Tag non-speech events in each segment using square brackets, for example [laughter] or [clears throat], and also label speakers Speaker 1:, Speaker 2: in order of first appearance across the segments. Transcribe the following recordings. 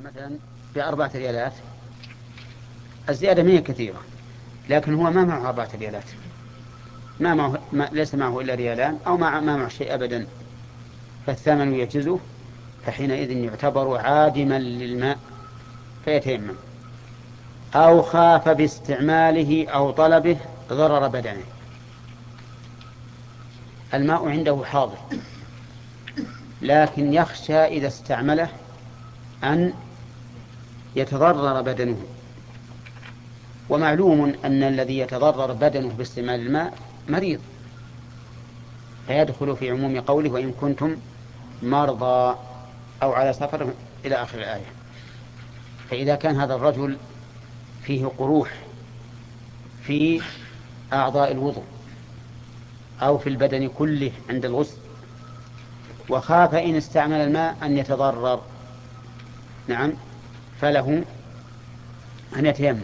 Speaker 1: مثلا بأربعة ريالات. الزيادة ما هي كثيرة لكن هو ما معه أربعة ريالات. ما معه ما ليس معه إلا ريالان أو ما ما معه شيء أبدا. فالثمن يعجزه فحينئذ يعتبر عادما للماء فيتيمم. أو خاف باستعماله أو طلبه ضرر بدنه. الماء عنده حاضر لكن يخشى إذا استعمله أن يتضرر بدنه. ومعلوم أن الذي يتضرر بدنه باستعمال الماء مريض. فيدخل في عموم قوله وإن كنتم مرضى أو على سفر إلى آخر الآية. فإذا كان هذا الرجل فيه قروح في أعضاء الوضوء أو في البدن كله عند الغسل وخاف إن استعمل الماء أن يتضرر. نعم. فله أن يتيمم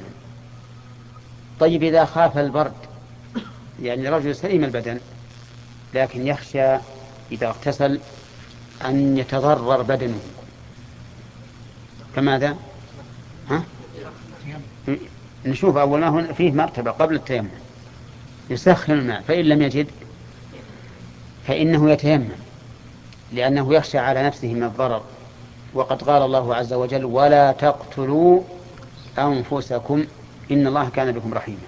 Speaker 1: طيب إذا خاف البرد يعني رجل سليم البدن لكن يخشى إذا اغتسل أن يتضرر بدنه فماذا؟ ها؟ نشوف أول ما هنا فيه مرتبة قبل التيمم يسخن الماء فإن لم يجد فإنه يتيمم لأنه يخشى على نفسه من الضرر وقد قال الله عز وجل ولا تقتلوا أنفسكم إن الله كان بكم رحيما.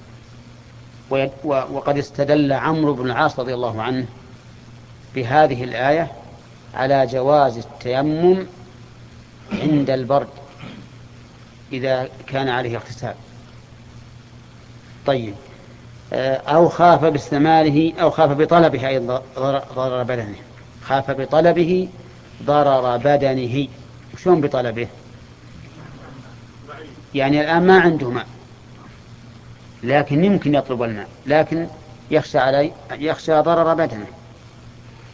Speaker 1: وقد استدل عمرو بن العاص رضي الله عنه بهذه الآية على جواز التيمم عند البرد إذا كان عليه اغتسال. طيب. آه، أو خاف باستعماله أو خاف بطلبه أيضا ضرر بدنه. خاف بطلبه ضرر بدنه. شلون بطلبه؟ يعني الآن ما عنده ماء. لكن يمكن يطلب الماء. لكن يخشى علي يخشى ضرر بدنه.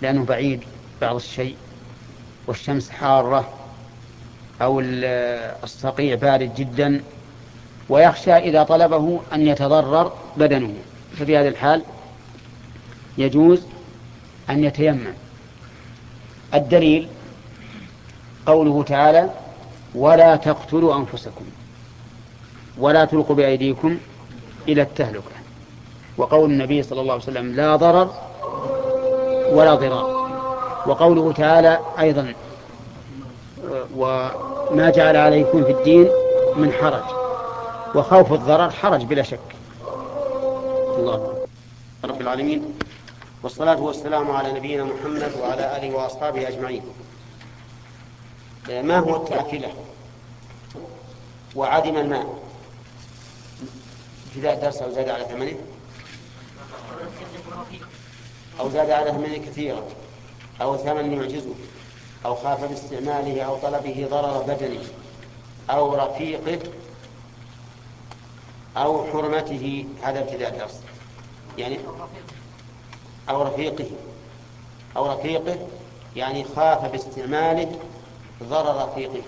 Speaker 1: لأنه بعيد بعض الشيء. والشمس حارة. أو الصقيع بارد جدا. ويخشى إذا طلبه أن يتضرر بدنه. ففي هذه الحال يجوز أن يتيمم. الدليل قوله تعالى ولا تقتلوا أنفسكم ولا تلقوا بأيديكم إلى التهلكة. وقول النبي صلى الله عليه وسلم لا ضرر ولا ضرار. وقوله تعالى أيضا وما جعل عليكم في الدين من حرج. وخوف الضرر حرج بلا شك. الله رب العالمين. والصلاة والسلام على نبينا محمد وعلى آله وأصحابه أجمعين. ما هو التأكلة وعدم الماء. ابتداء الدرس أو زاد على ثمنه؟ أو زاد على ثمنه كثيرا. أو ثمن يعجزه. أو خاف باستعماله أو طلبه ضرر بدنه. أو رفيقه. أو حرمته. هذا ابتداء الدرس يعني أو رفيقه. أو رفيقه يعني خاف باستعماله ضرر رفيقه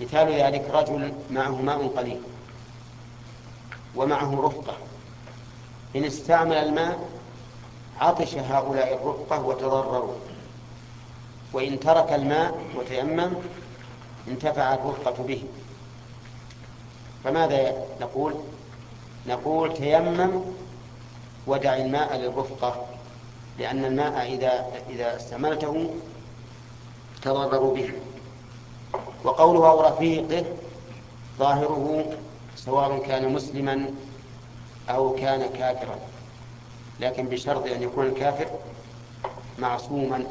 Speaker 1: مثال ذلك رجل معه ماء قليل ومعه رفقة. إن استعمل الماء عطش هؤلاء الرفقة وتضرروا. وإن ترك الماء وتيمم انتفعت الرفقة به. فماذا نقول؟ نقول تيمم ودع الماء للرفقة لأن الماء إذا إذا استعملته تضرروا به وقوله أو رفيقه ظاهره سواء كان مسلما أو كان كافرا. لكن بشرط أن يكون الكافر معصوما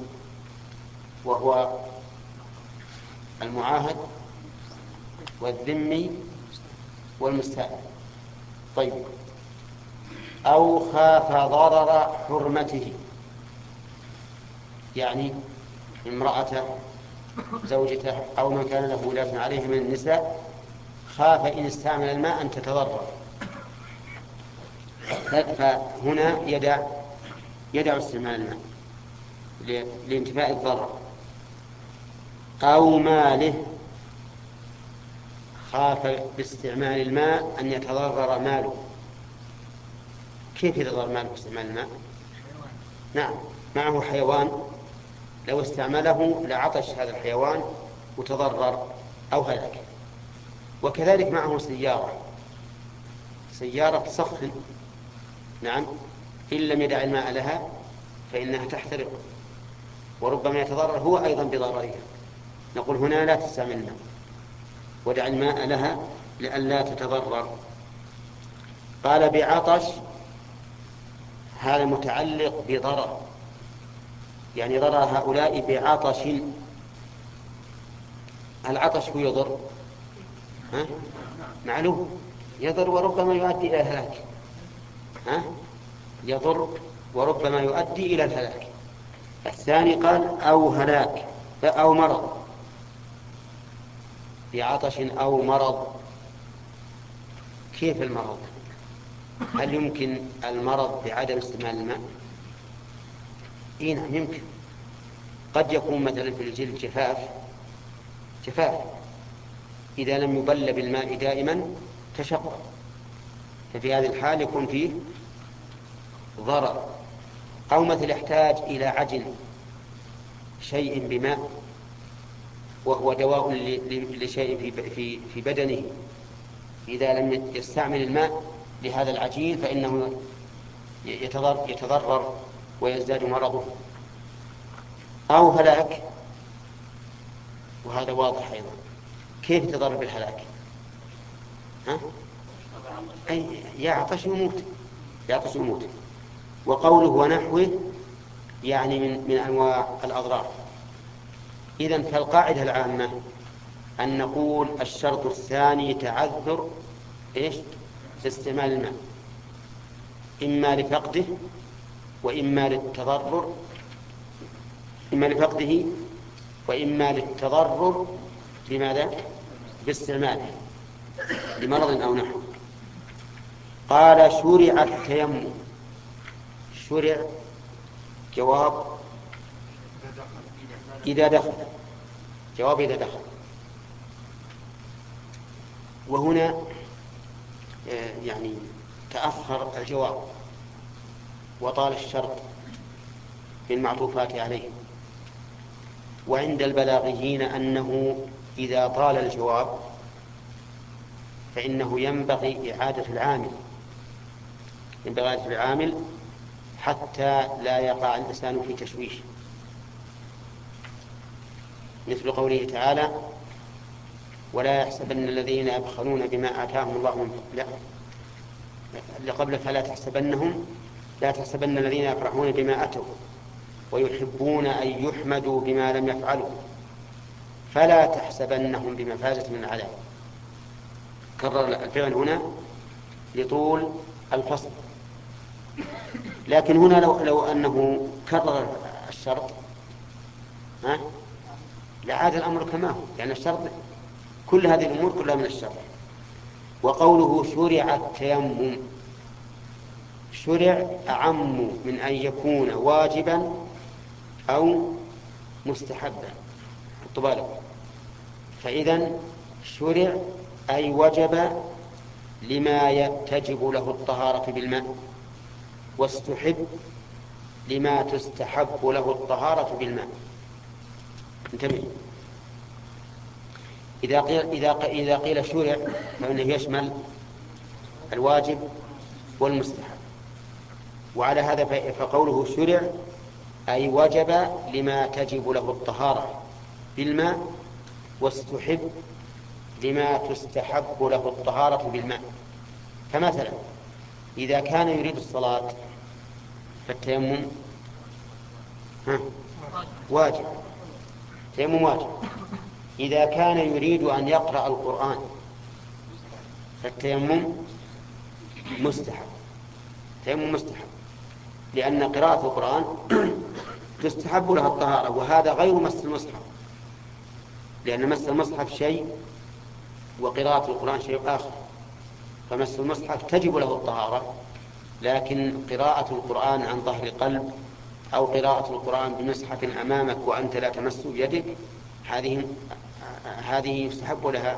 Speaker 1: وهو المعاهد والذمي والمستأذن طيب. أو خاف ضرر حرمته. يعني امرأته زوجته أو من كان له ولاة عليه من النساء خاف إن استعمل الماء أن تتضرر. فهنا يدع يدع استعمال الماء لانتفاء الضرر. أو ماله خاف باستعمال الماء أن يتضرر ماله. كيف يتضرر ماله باستعمال الماء؟ نعم معه حيوان. لو استعمله لعطش هذا الحيوان وتضرر أو هلك. وكذلك معه سيارة. سيارة تسخن نعم. إن لم يدع الماء لها فإنها تحترق. وربما يتضرر هو أيضا بضررها. نقول هنا لا تستعمل الماء ودع الماء لها لئلا تتضرر. قال بعطش هذا متعلق بضرر. يعني ضرر هؤلاء بعطش. العطش هو يضر. ها؟ معلوم. يضر وربما يؤدي إلى الهلاك. ها؟ يضر وربما يؤدي إلى الهلاك. الثاني قال أو هلاك أو مرض. بعطش أو مرض. كيف المرض؟ هل يمكن المرض بعدم استعمال الماء؟ اي نعم يمكن قد يكون مثلا في الجلد جفاف جفاف إذا لم يبل بالماء دائما تشقق ففي هذه الحال يكون فيه ضرر. أو مثل يحتاج إلى عجن شيء بماء وهو دواء لشيء في في في بدنه. إذا لم يستعمل الماء لهذا العجين فإنه يتضرر. ويزداد مرضه. أو هلاك. وهذا واضح أيضا. كيف يتضرر بالهلاك؟ ها؟ أي يعطش يموت يعطش يموت وقوله ونحوه يعني من من أنواع الأضرار. إذا فالقاعدة العامة أن نقول الشرط الثاني تعذر إيش؟ استعمال الماء. إما لفقده وإما للتضرر إما لفقده وإما للتضرر بماذا؟ باستعماله لمرض أو نحو. قال شرع التيمم. شرع جواب إذا دخل. جواب إذا دخل. وهنا آه، يعني تأخر الجواب. وطال الشرط بالمعطوفات عليه. وعند البلاغيين أنه إذا طال الجواب فإنه ينبغي إعادة العامل. ينبغي إعادة العامل حتى لا يقع الإنسان في تشويش. مثل قوله تعالى ولا يحسبن الذين يبخلون بما آتاهم الله من لا قبل فلا تحسبنهم لا تحسبن الذين يفرحون بما أتوا ويحبون أن يحمدوا بما لم يفعلوا. فلا تحسبنهم بمفازة من العذاب كرر الفعل هنا لطول الفصل. لكن هنا لو, لو أنه كرر الشرط ها لعاد الأمر كما هو. لأن الشرط كل هذه الأمور كلها من الشرع وقوله شرع التيمم. شرع أعم من أن يكون واجبا أو مستحبا. حطوا فإذا شرع أي وجب لما تجب له الطهارة بالماء واستحب لما تستحب له الطهارة بالماء. انتبه. إذا قيل إذا إذا قيل شرع فإنه يشمل الواجب والمستحب. وعلى هذا فقوله شرع أي وجب لما تجب له الطهارة. بالماء واستحب لما تستحب له الطهارة بالماء. فمثلا إذا كان يريد الصلاة فالتيمم واجب. تيمم واجب. إذا كان يريد أن يقرأ القرآن فالتيمم مستحب. تيمم مستحب. لأن قراءة القرآن تستحب لها الطهارة وهذا غير مس المصحف. لأن مس المصحف شيء وقراءة القرآن شيء آخر. فمس المصحف تجب له الطهارة لكن قراءة القرآن عن ظهر قلب أو قراءة القرآن بمصحف أمامك وأنت لا تمس بيدك هذه هذه يستحب لها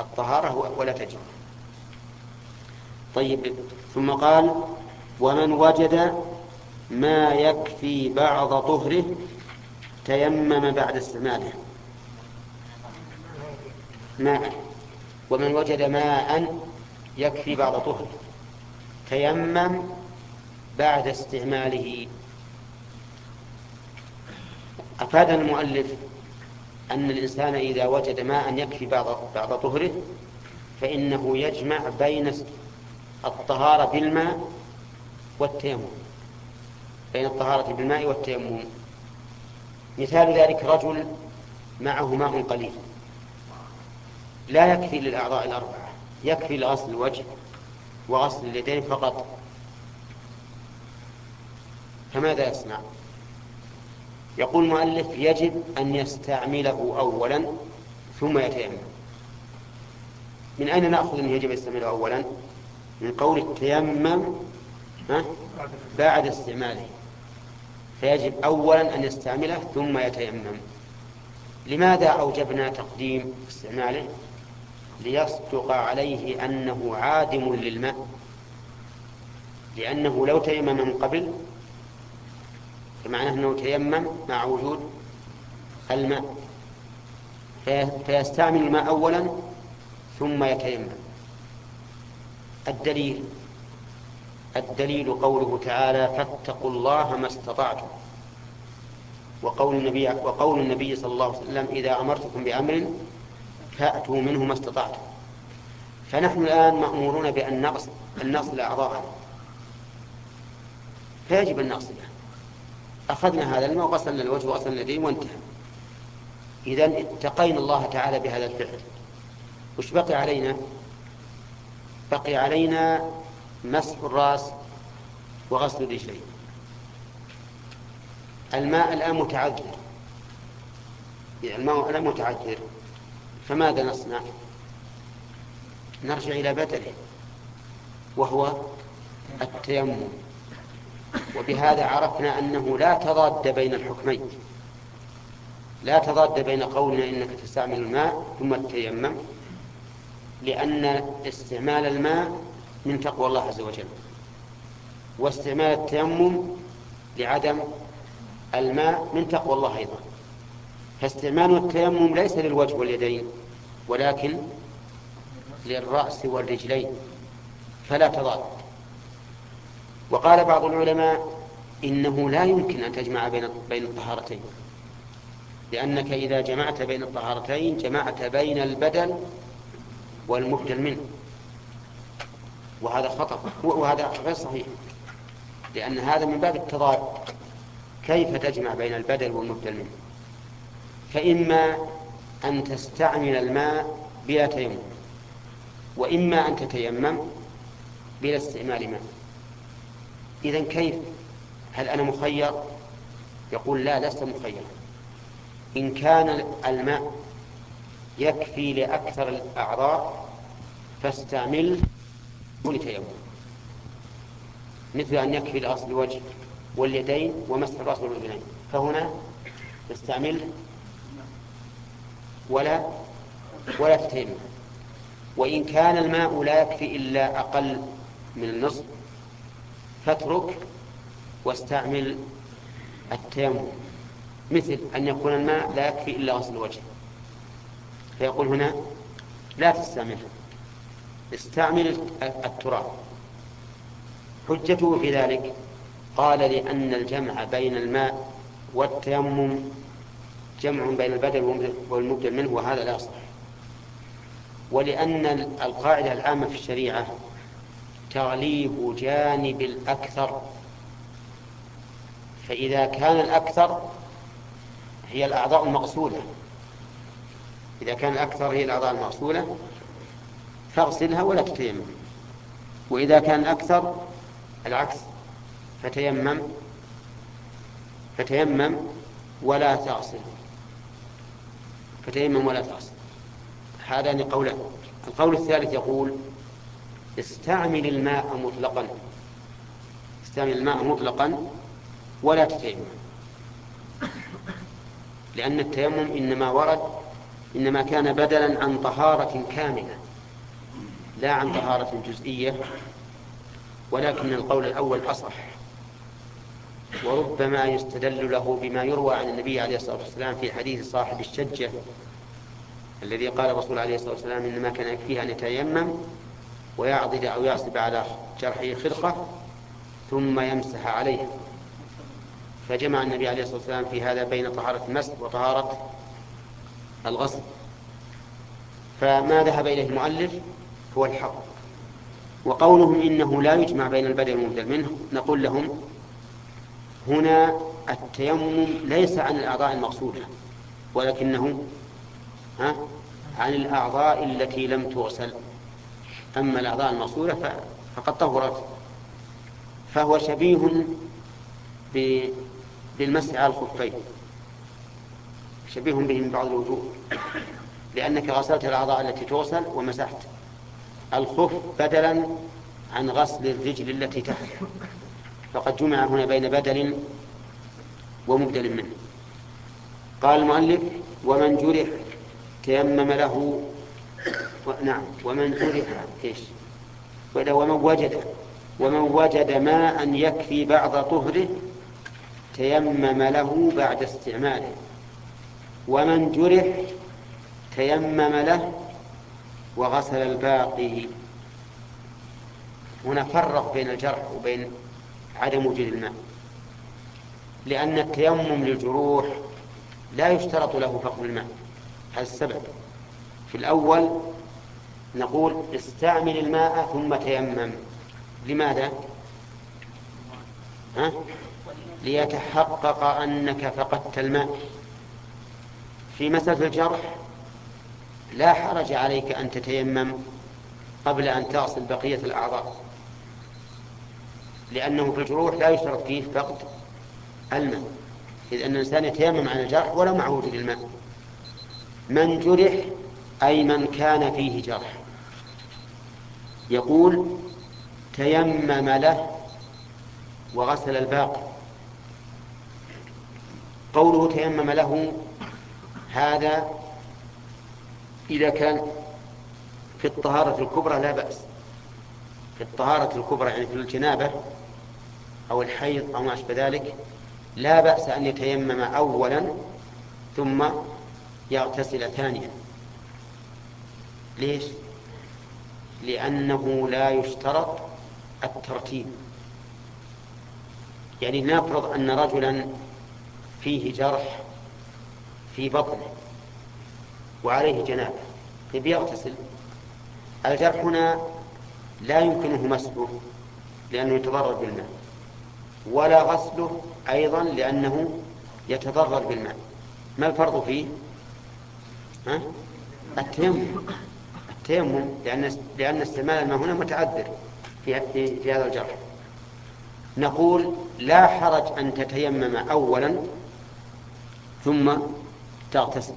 Speaker 1: الطهارة ولا تجب. طيب ثم قال ومن وجد ما يكفي بعض طهره تيمم بعد استعماله. ماء ومن وجد ماء يكفي بعض طهر تيمم بعد استعماله. أفاد المؤلف أن الإنسان إذا وجد ماء يكفي بعض بعض طهره فإنه يجمع بين الطهارة بالماء والتيمم. بين الطهارة بالماء والتيمم. مثال ذلك رجل معه ماء قليل. لا يكفي للأعضاء الأربعة يكفي لغسل الوجه وغسل اليدين فقط. فماذا يصنع؟ يقول المؤلف يجب أن يستعمله أولا ثم يتيمم. من أين نأخذ أنه يجب يستعمله أولا؟ من قول التيمم بعد استعماله. فيجب أولا أن يستعمله ثم يتيمم. لماذا أوجبنا تقديم استعماله؟ ليصدق عليه أنه عادم للماء. لأنه لو تيمم من قبل فمعناه أنه تيمم مع وجود الماء فيستعمل الماء أولا ثم يتيمم. الدليل الدليل قوله تعالى فاتقوا الله ما استطعتم. وقول النبي وقول النبي صلى الله عليه وسلم إذا أمرتكم بأمر فأتوا منه ما استطعتم. فنحن الآن مأمورون بأن نغسل أن نغسل أعضاءنا فيجب أن نغسلها أخذنا هذا الماء وغسلنا الوجه وغسلنا اليدين وانتهى. إذا اتقينا الله تعالى بهذا الفعل. وش بقي علينا؟ بقي علينا مسح الراس وغسل الرجلين. الماء الآن متعذر. الماء الآن متعذر. فماذا نصنع؟ نرجع إلى بدله وهو التيمم. وبهذا عرفنا أنه لا تضاد بين الحكمين. لا تضاد بين قولنا إنك تستعمل الماء ثم تتيمم لأن استعمال الماء من تقوى الله عز وجل. واستعمال التيمم لعدم الماء من تقوى الله أيضا. فاستعمال التيمم ليس للوجه واليدين ولكن للرأس والرجلين. فلا تضاد. وقال بعض العلماء إنه لا يمكن أن تجمع بين بين الطهارتين. لأنك إذا جمعت بين الطهارتين جمعت بين البدل والمبدل منه. وهذا خطأ وهذا غير صحيح. لأن هذا من باب التضاد. كيف تجمع بين البدل والمبدل منه فإما أن تستعمل الماء بلا تيمم وإما أن تتيمم بلا استعمال ماء. إذا كيف؟ هل أنا مخير؟ يقول لا لست مخيرا إن كان الماء يكفي لأكثر الأعضاء فاستعمل لتيمم مثل أن يكفي لغسل الوجه واليدين ومسح الرأس والأذنين فهنا تستعمل ولا ولا تتيمم وإن كان الماء لا يكفي إلا أقل من النصف فاترك واستعمل التيمم. مثل أن يكون الماء لا يكفي إلا غسل الوجه. فيقول هنا لا تستعمله. استعمل التراب. حجته في ذلك قال لأن الجمع بين الماء والتيمم جمع بين البدل والمبدل منه وهذا لا يصح ولأن القاعدة العامة في الشريعة تغليب جانب الأكثر. فإذا كان الأكثر هي الأعضاء المغسولة إذا كان الأكثر هي الأعضاء المغسولة فاغسلها ولا تتيمم. وإذا كان الأكثر العكس. فتيمم. فتيمم ولا تغسل. فتيمم ولا تغسل. هذان قولان القول الثالث يقول استعمل الماء مطلقا. استعمل الماء مطلقا ولا تتيمم. لأن التيمم إنما ورد إنما كان بدلا عن طهارة كاملة. لا عن طهارة جزئية ولكن القول الأول أصح. وربما يستدل له بما يروى عن النبي عليه الصلاة والسلام في حديث صاحب الشجة الذي قال الرسول عليه الصلاة والسلام إنما كان يكفيه أن يتيمم ويعضد أو يعصب على جرحه خرقة ثم يمسح عليه. فجمع النبي عليه الصلاة والسلام في هذا بين طهارة المسح وطهارة الغسل. فما ذهب إليه المؤلف؟ هو الحق. وقولهم إنه لا يجمع بين البدن والمبدل منه نقول لهم هنا التيمم ليس عن الأعضاء المقصودة ولكنه ها عن الأعضاء التي لم تغسل أما الأعضاء المقصودة فقد طهرت. فهو شبيه بالمسح على الخفين. شبيه به من بعض الوجوه. لأنك غسلت الأعضاء التي تغسل ومسحت. الخف بدلا عن غسل الرجل التي تحت. فقد جمع هنا بين بدل ومبدل منه. قال المؤلف ومن جرح تيمم له و... نعم. ومن جرح إيش؟ ومن وجد ومن وجد ماء يكفي بعض طهره تيمم له بعد استعماله. ومن جرح تيمم له وغسل الباقي. هنا فرق بين الجرح وبين عدم وجود الماء. لأن التيمم للجروح لا يشترط له فقد الماء. هذا السبب. في الأول نقول استعمل الماء ثم تيمم. لماذا؟ ها؟ ليتحقق أنك فقدت الماء. في مسألة الجرح لا حرج عليك أن تتيمم قبل أن تغسل بقية الأعضاء لأنه في الجروح لا يشترط فيه فقد الماء. إذ أن الإنسان يتيمم عن الجرح ولو مع وجود الماء من جرح أي من كان فيه جرح. يقول تيمم له وغسل الباقي. قوله تيمم له هذا إذا كان في الطهارة الكبرى لا بأس. في الطهارة الكبرى يعني في الجنابة أو الحيض أو ما أشبه ذلك لا بأس أن يتيمم أولا ثم يغتسل ثانيا. ليش؟ لأنه لا يشترط الترتيب. يعني نفرض أن رجلا فيه جرح في بطنه. وعليه جنابة. يبي يغتسل. الجرح هنا لا يمكنه مسحه لأنه يتضرر بالماء. ولا غسله أيضا لأنه يتضرر بالماء. ما الفرق فيه؟ ها؟ التيمم. التيمم لأن لأن استعمال الماء هنا متعذر في في, في هذا الجرح. نقول لا حرج أن تتيمم أولا ثم تغتسل.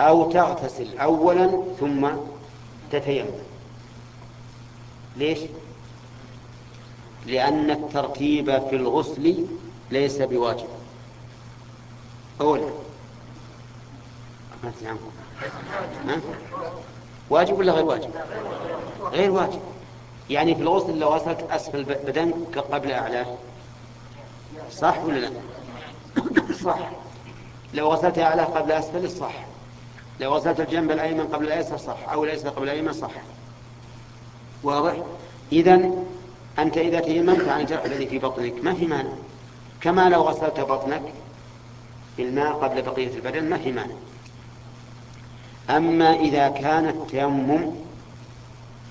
Speaker 1: أو تغتسل أولا ثم تتيمم. ليش؟ لأن الترتيب في الغسل ليس بواجب. أولا. واجب ولا غير واجب؟ غير واجب. يعني في الغسل لو غسلت أسفل البدن قبل أعلاه صح ولا لا؟ [coughs] صح. لو غسلت أعلاه قبل أسفل صح. لو غسلت الجنب الأيمن قبل الأيسر صح أو الأيسر قبل الأيمن صح. واضح؟ إذا أنت إذا تيممت عن الجرح الذي في بطنك ما في مانع. كما لو غسلت بطنك بالماء قبل بقية البدن ما في مانع. أما إذا كان التيمم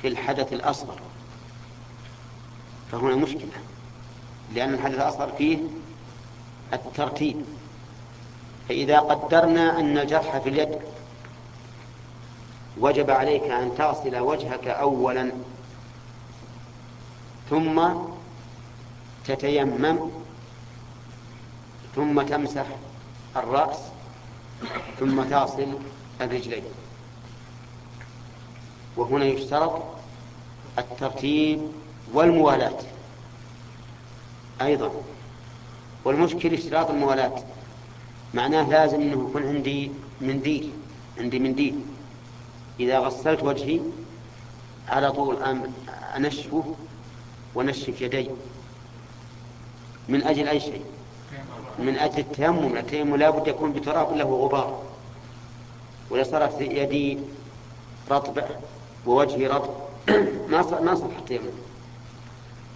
Speaker 1: في الحدث الأصغر فهنا مشكلة لأن الحدث الأصغر فيه الترتيب. فإذا قدرنا أن الجرح في اليد وجب عليك أن تغسل وجهك أولا ثم تتيمم ثم تمسح الرأس ثم تصل الرجلين. وهنا يشترط الترتيب والموالاة أيضا. والمشكل اشتراط الموالاة معناه لازم أنه يكون عندي منديل عندي منديل إذا غسلت وجهي على طول أنشفه ونشف يدي. من أجل أي شيء؟ من أجل التيمم. التيمم لا بد يكون بتراب له غبار. وإذا صارت يدي رطبة ووجهي رطب [clears throat] ما ما صح التيمم.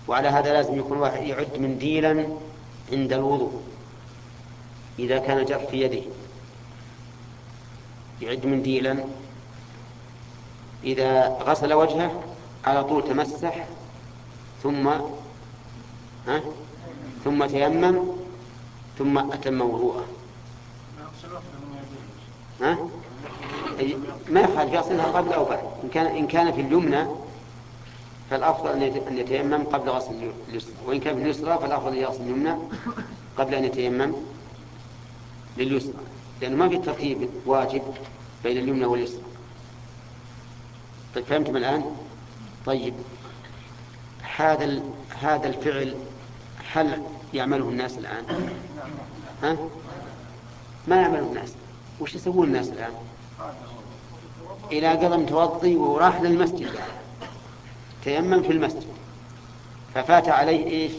Speaker 1: وعلى هذا لازم يكون واحد يعد منديلا عند الوضوء. إذا كان جرح في يده. يعد منديلا إذا غسل وجهه على طول تمسح ثم ها؟ ثم تيمم ثم أتم وضوءه. ها؟ ما يخالف يغسلها قبل أو بعد. إن كان إن كان في اليمنى فالأفضل أن يتيمم قبل غسل اليسرى. وإن كان في اليسرى فالأفضل أن يغسل اليمنى قبل أن يتيمم لليسرى. لأنه ما في ترتيب واجب بين اليمنى واليسرى. طيب فهمتم الآن؟ طيب هذا هذا الفعل هل يعمله الناس الآن؟ ها؟ ما يعمله الناس وش يسوون الناس الآن؟ إذا قضى متوضي وراح للمسجد تيمم في المسجد ففات عليه إيش؟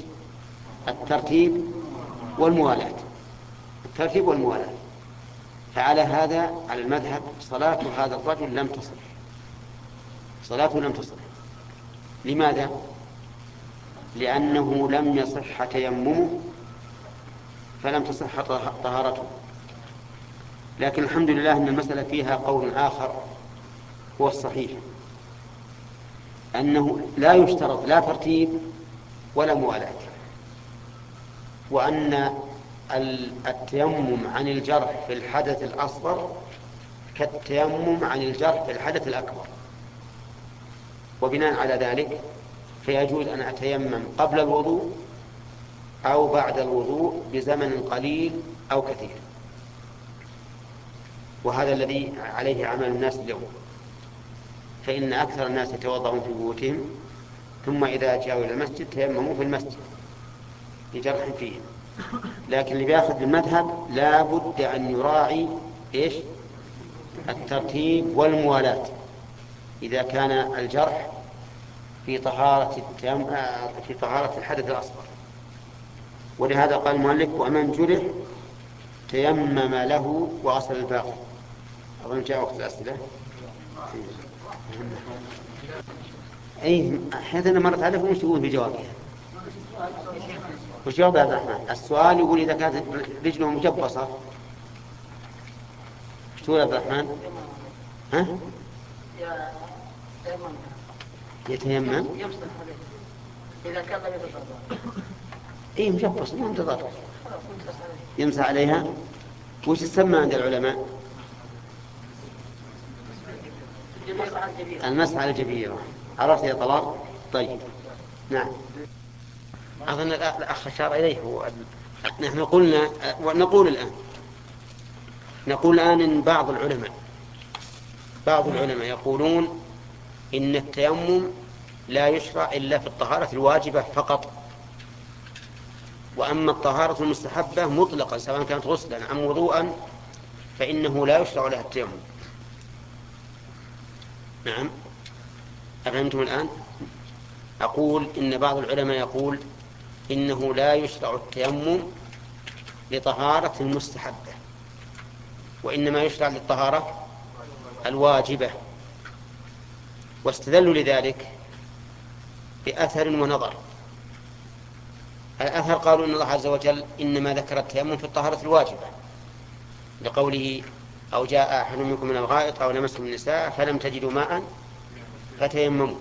Speaker 1: الترتيب والموالاة الترتيب والموالاة فعلى هذا على المذهب صلاة هذا الرجل لم تصل صلاته لم تصل لماذا؟ لأنه لم يصح تيممه فلم تصح طهارته. لكن الحمد لله أن المسألة فيها قول آخر هو الصحيح. أنه لا يشترط لا ترتيب ولا موالاة. وأن التيمم عن الجرح في الحدث الأصغر كالتيمم عن الجرح في الحدث الأكبر. وبناء على ذلك فيجوز أن أتيمم قبل الوضوء أو بعد الوضوء بزمن قليل أو كثير. وهذا الذي عليه عمل الناس اليوم. فإن أكثر الناس يتوضأون في بيوتهم ثم إذا جاءوا إلى المسجد تيمموا في المسجد لجرح فيه. لكن اللي بياخذ بالمذهب لا بد أن يراعي إيش؟ الترتيب والموالاة. إذا كان الجرح في طهارة التيم... في طهارة الحدث الأصغر ولهذا قال المؤلف ومن جرح تيمم له وغسل الباقي أظن جاء وقت الأسئلة أي أحيانا مرت عليكم وش تقول في جوابها؟ وش جواب عبد الرحمن؟ السؤال يقول إذا كانت رجله مجبصة وش تقول عبد الرحمن؟ ها؟ يتيمم إذا كان لم إيه انتظار يمسح عليها. وش تسمى عند العلماء؟ المسح على الجبيرة. عرفت يا طلال؟ طيب. نعم. أظن الأخ أشار إليه هو نحن قلنا نقول الآن. نقول الآن إن بعض العلماء بعض العلماء يقولون إن التيمم لا يشرع إلا في الطهارة الواجبة فقط. وأما الطهارة المستحبة مطلقا سواء كانت غسلا أم وضوءا فإنه لا يشرع لها التيمم. نعم. أفهمتم الآن؟ أقول إن بعض العلماء يقول إنه لا يشرع التيمم لطهارة المستحبة وإنما يشرع للطهارة الواجبة. واستدلوا لذلك بأثر ونظر. الأثر قالوا إن الله عز وجل إنما ذكر التيمم في الطهارة الواجبة لقوله أو جاء أحد منكم من الغائط أو لمسهم النساء فلم تجدوا ماء فتيمموا.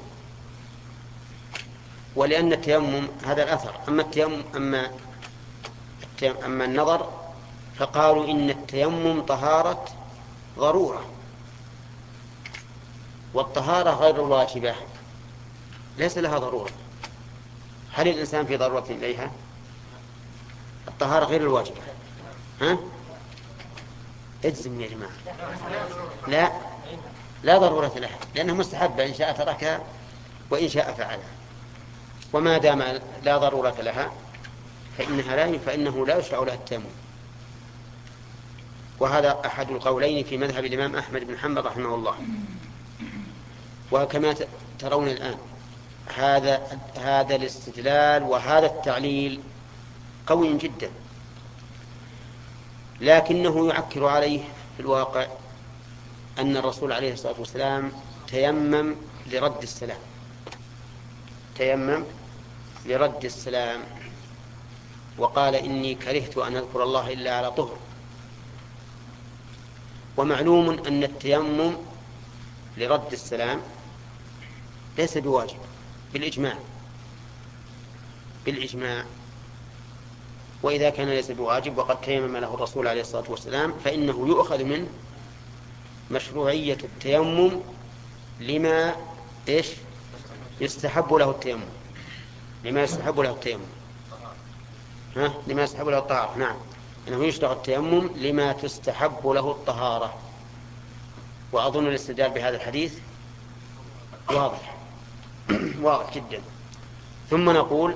Speaker 1: ولأن التيمم هذا الأثر. أما التيمم أما أما النظر فقالوا إن التيمم طهارة ضرورة. والطهارة غير الواجبة. ليس لها ضرورة. هل الإنسان في ضرورة إليها؟ الطهارة غير الواجبة. ها؟ اجزم يا جماعة. لا. لا ضرورة لها. لأنها مستحبة. إن شاء تركها وإن شاء فعلها. وما دام لا ضرورة لها فإنها لا فإنه لا يشرع لها التيمم وهذا أحد القولين في مذهب الإمام أحمد بن حنبل رحمه الله. وكما ترون الآن. هذا هذا الاستدلال وهذا التعليل قوي جدا. لكنه يعكر عليه في الواقع أن الرسول عليه الصلاة والسلام تيمم لرد السلام. تيمم لرد السلام. وقال إني كرهت أن أذكر الله إلا على طهر. ومعلوم أن التيمم لرد السلام ليس بواجب بالإجماع. بالإجماع. وإذا كان ليس بواجب وقد تيمم له الرسول عليه الصلاة والسلام فإنه يؤخذ منه مشروعية التيمم لما إيش؟ يستحب له التيمم. لما يستحب له التيمم. ها؟ لما يستحب له الطهارة نعم. أنه يشرع التيمم لما تستحب له الطهارة. وأظن الاستدلال بهذا الحديث واضح. [clears throat] واضح جدا. ثم نقول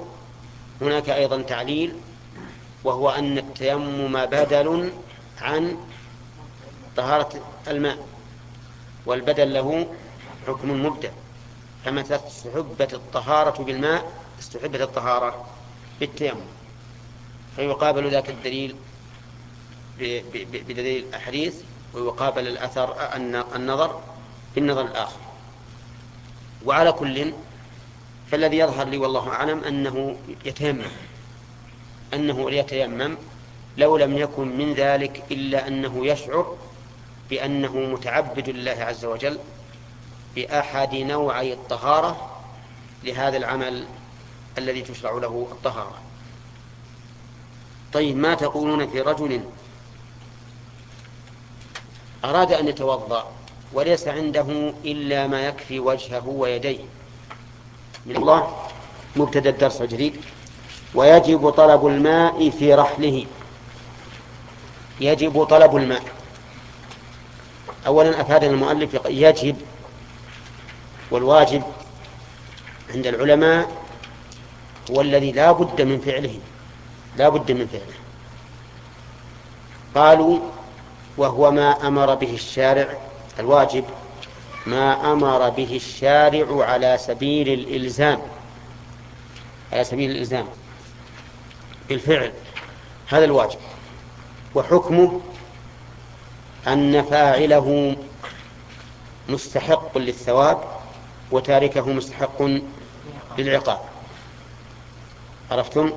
Speaker 1: هناك أيضا تعليل وهو أن التيمم بدل عن طهارة الماء والبدل له حكم مبدأ. فمتى استحبت الطهارة بالماء استحبت الطهارة بالتيمم. فيقابل ذاك الدليل بدليل الأحاديث ويقابل الأثر النظر بالنظر الآخر. وعلى كل فالذي يظهر لي والله أعلم أنه يتيمم أنه يتيمم لو لم يكن من ذلك إلا أنه يشعر بأنه متعبد لله عز وجل بأحد نوعي الطهارة لهذا العمل الذي تشرع له الطهارة. طيب ما تقولون في رجل أراد أن يتوضأ وليس عنده إلا ما يكفي وجهه ويديه. من الله مبتدأ الدرس الجديد. ويجب طلب الماء في رحله. يجب طلب الماء. أولا أفادنا المؤلف يجب والواجب عند العلماء هو الذي لا بد من فعله. لا بد من فعله. قالوا وهو ما أمر به الشارع الواجب ما أمر به الشارع على سبيل الإلزام على سبيل الإلزام بالفعل هذا الواجب. وحكمه أن فاعله مستحق للثواب وتاركه مستحق للعقاب. عرفتم؟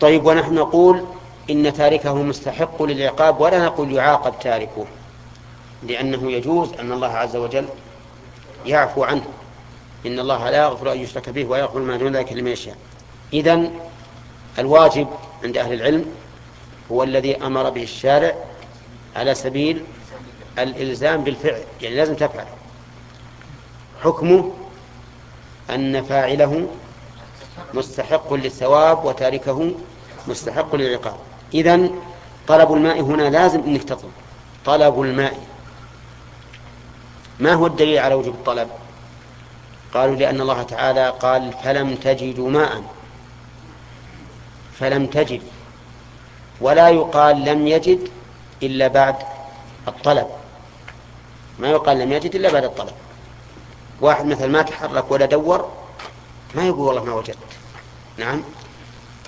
Speaker 1: طيب ونحن نقول إن تاركه مستحق للعقاب ولا نقول يعاقب تاركه. لأنه يجوز أن الله عز وجل يعفو عنه. إن الله لا يغفر أن يشرك به ويغفر ما دون ذلك لمن يشاء. إذن الواجب عند أهل العلم هو الذي أمر به الشارع على سبيل الإلزام بالفعل يعني لازم تفعل. حكمه أن فاعله مستحق للثواب وتاركه مستحق للعقاب. إذن طلب الماء هنا لازم أنك تطلب. طلب الماء. ما هو الدليل على وجوب الطلب؟ قالوا لأن الله تعالى قال فلم تجدوا ماء. فلم تجد. ولا يقال لم يجد إلا بعد الطلب. ما يقال لم يجد إلا بعد الطلب. واحد مثل ما تحرك ولا دور ما يقول والله ما وجدت. نعم.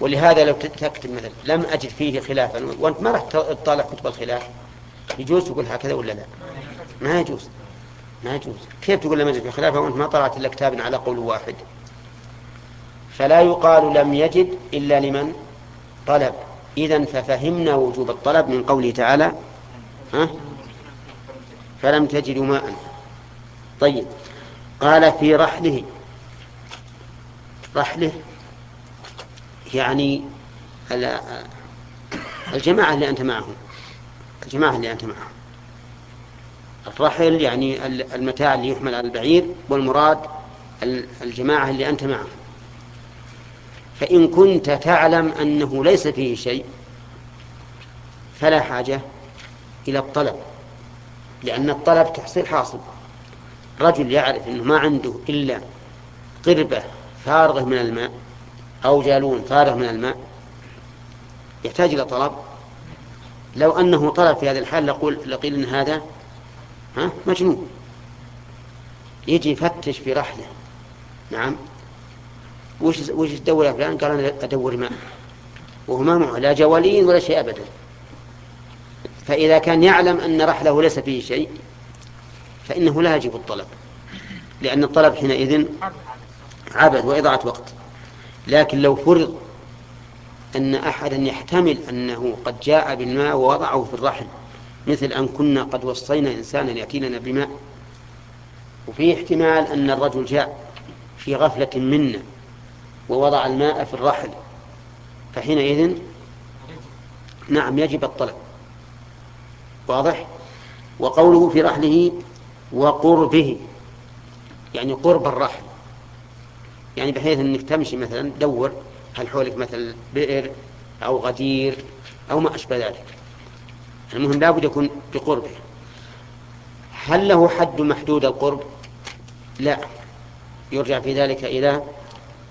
Speaker 1: ولهذا لو تكتب مثلا لم أجد فيه خلافا وأنت ما راح تطالع كتب الخلاف. يجوز تقول هكذا ولا لا؟ ما يجوز. ما يجوز. كيف تقول لم يجد فيه خلافا وأنت ما طلعت إلا كتاب على قول واحد. فلا يقال لم يجد إلا لمن طلب. إذا ففهمنا وجوب الطلب من قوله تعالى ها؟ فلم تجدوا ماء. طيب. قال في رحله رحله يعني الجماعة اللي أنت معهم. الجماعة اللي أنت معهم. الرحل يعني المتاع اللي يحمل على البعير والمراد الجماعة اللي أنت معهم فإن كنت تعلم أنه ليس فيه شيء فلا حاجة إلى الطلب لأن الطلب تحصيل حاصل. رجل يعرف أنه ما عنده إلا قربة فارغة من الماء أو جالون فارغ من الماء يحتاج إلى طلب. لو أنه طلب في هذه الحال لقول لقيل إن هذا ها؟ مجنون. يجي يفتش في رحله. نعم. وش وش تدور يا فلان؟ قال أنا أدور ماء. وهو ما معه لا جوالين ولا شيء ابدا. فإذا كان يعلم أن رحله ليس فيه شيء فإنه لا يجب الطلب. لأن الطلب حينئذ عبث وإضاعة وقت. لكن لو فرض أن أحدا يحتمل أنه قد جاء بالماء ووضعه في الرحل مثل أن كنا قد وصينا إنسانا يأتي بماء. وفي احتمال أن الرجل جاء في غفلة منا ووضع الماء في الرحل. فحينئذ نعم يجب الطلب. واضح؟ وقوله في رحله وقربه يعني قرب الرحل. يعني بحيث إنك تمشي مثلا دور هل حولك مثلا بئر أو غدير أو ما أشبه ذلك. المهم لابد يكون بقربه هل له حد محدود القرب؟ لا. يرجع في ذلك إلى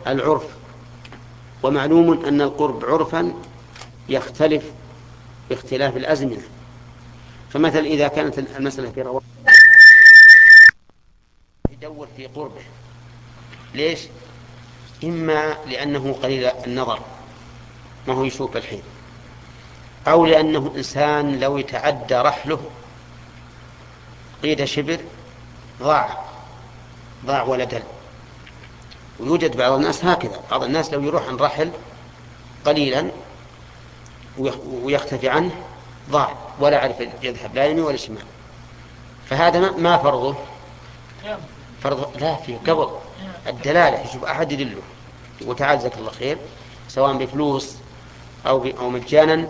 Speaker 1: العرف. ومعلوم أن القرب عرفا يختلف باختلاف الأزمنة. فمثلا إذا كانت المسألة في رواه يدور في قربه. ليش؟ إما لأنه قليل النظر. ما هو يشوف الحين. أو لأنه إنسان لو يتعدى رحله قيد شبر ضاع ضاع ولدل ويوجد بعض الناس هكذا بعض الناس لو يروح عن رحل قليلا ويختفي عنه ضاع ولا يعرف يذهب لا يمين ولا شمال. فهذا ما فرضه؟ فرض لا في قبل الدلالة يشوف أحد يدله. وتعال جزاك الله خير سواء بفلوس أو أو مجانا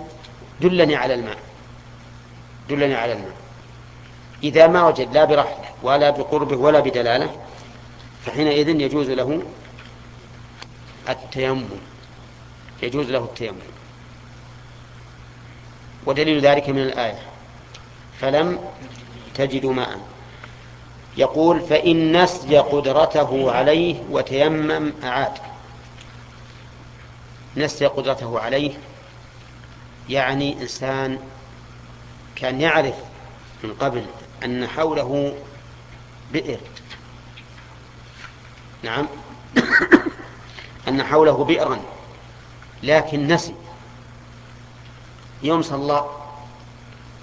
Speaker 1: دلني على الماء. دلني على الماء. إذا ما وجد لا برحله ولا بقربه ولا بدلالة فحينئذ يجوز له التيمم. يجوز له التيمم. ودليل ذلك من الآية. فلم تجدوا ماء. يقول فإن نسي قدرته عليه وتيمم أعاد. نسي قدرته عليه يعني إنسان كان يعرف من قبل أن حوله بئر. نعم. أن حوله بئرا لكن نسي. يوم صلى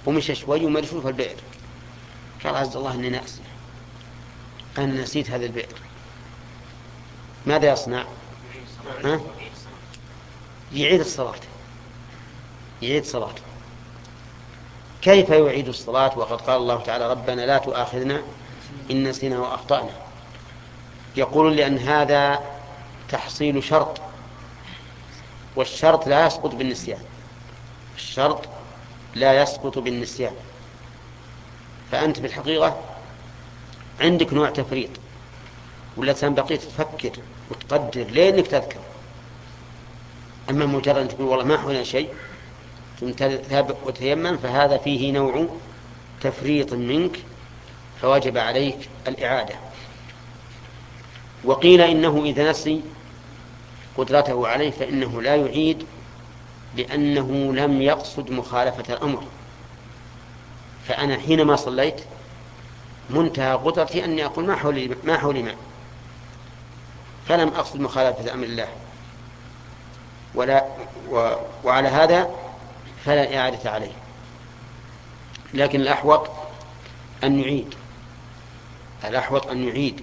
Speaker 1: ومشى شوي وما يشوف البئر. قال عز الله إني ناسي. أنا نسيت هذا البئر. ماذا يصنع؟ ها؟ يعيد الصلاة. يعيد صلاته. كيف يعيد الصلاة؟ وقد قال الله تعالى ربنا لا تؤاخذنا إن نسينا وأخطأنا. يقول لأن هذا تحصيل شرط والشرط لا يسقط بالنسيان. الشرط لا يسقط بالنسيان. فأنت في الحقيقة عندك نوع تفريط ولا بقيت تفكر وتقدر لين تذكر. أما مجرد أن تقول والله ما حولنا شيء ثم تذهب وتيمم فهذا فيه نوع تفريط منك فوجب عليك الإعادة. وقيل إنه إذا نسي قدرته عليه فإنه لا يعيد لأنه لم يقصد مخالفة الأمر. فأنا حينما صليت منتهى قدرتي أني أقول ما حولي ما حولي ماء. فلم أقصد مخالفة أمر الله. ولا و وعلى هذا فلا إعادة عليه. لكن الأحوط أن يعيد الأحوط أن يعيد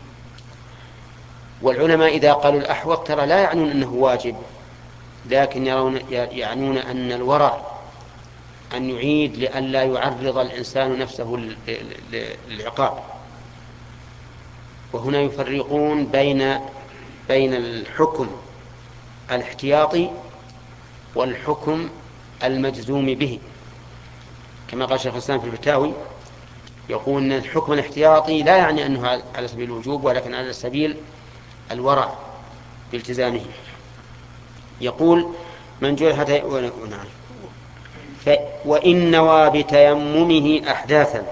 Speaker 1: والعلماء إذا قالوا الأحوط ترى لا يعنون أنه واجب لكن يرون يعنون أن الورع أن يعيد لئلا يعرض الإنسان نفسه للعقاب. وهنا يفرقون بين بين الحكم الاحتياطي والحكم المجزوم به. كما قال شيخ الإسلام في الفتاوي يقول إن الحكم الاحتياطي لا يعني أنه على سبيل الوجوب ولكن على سبيل الورع بالتزامه. يقول من حتى نعم. وإن نوى بتيممه أحداثا.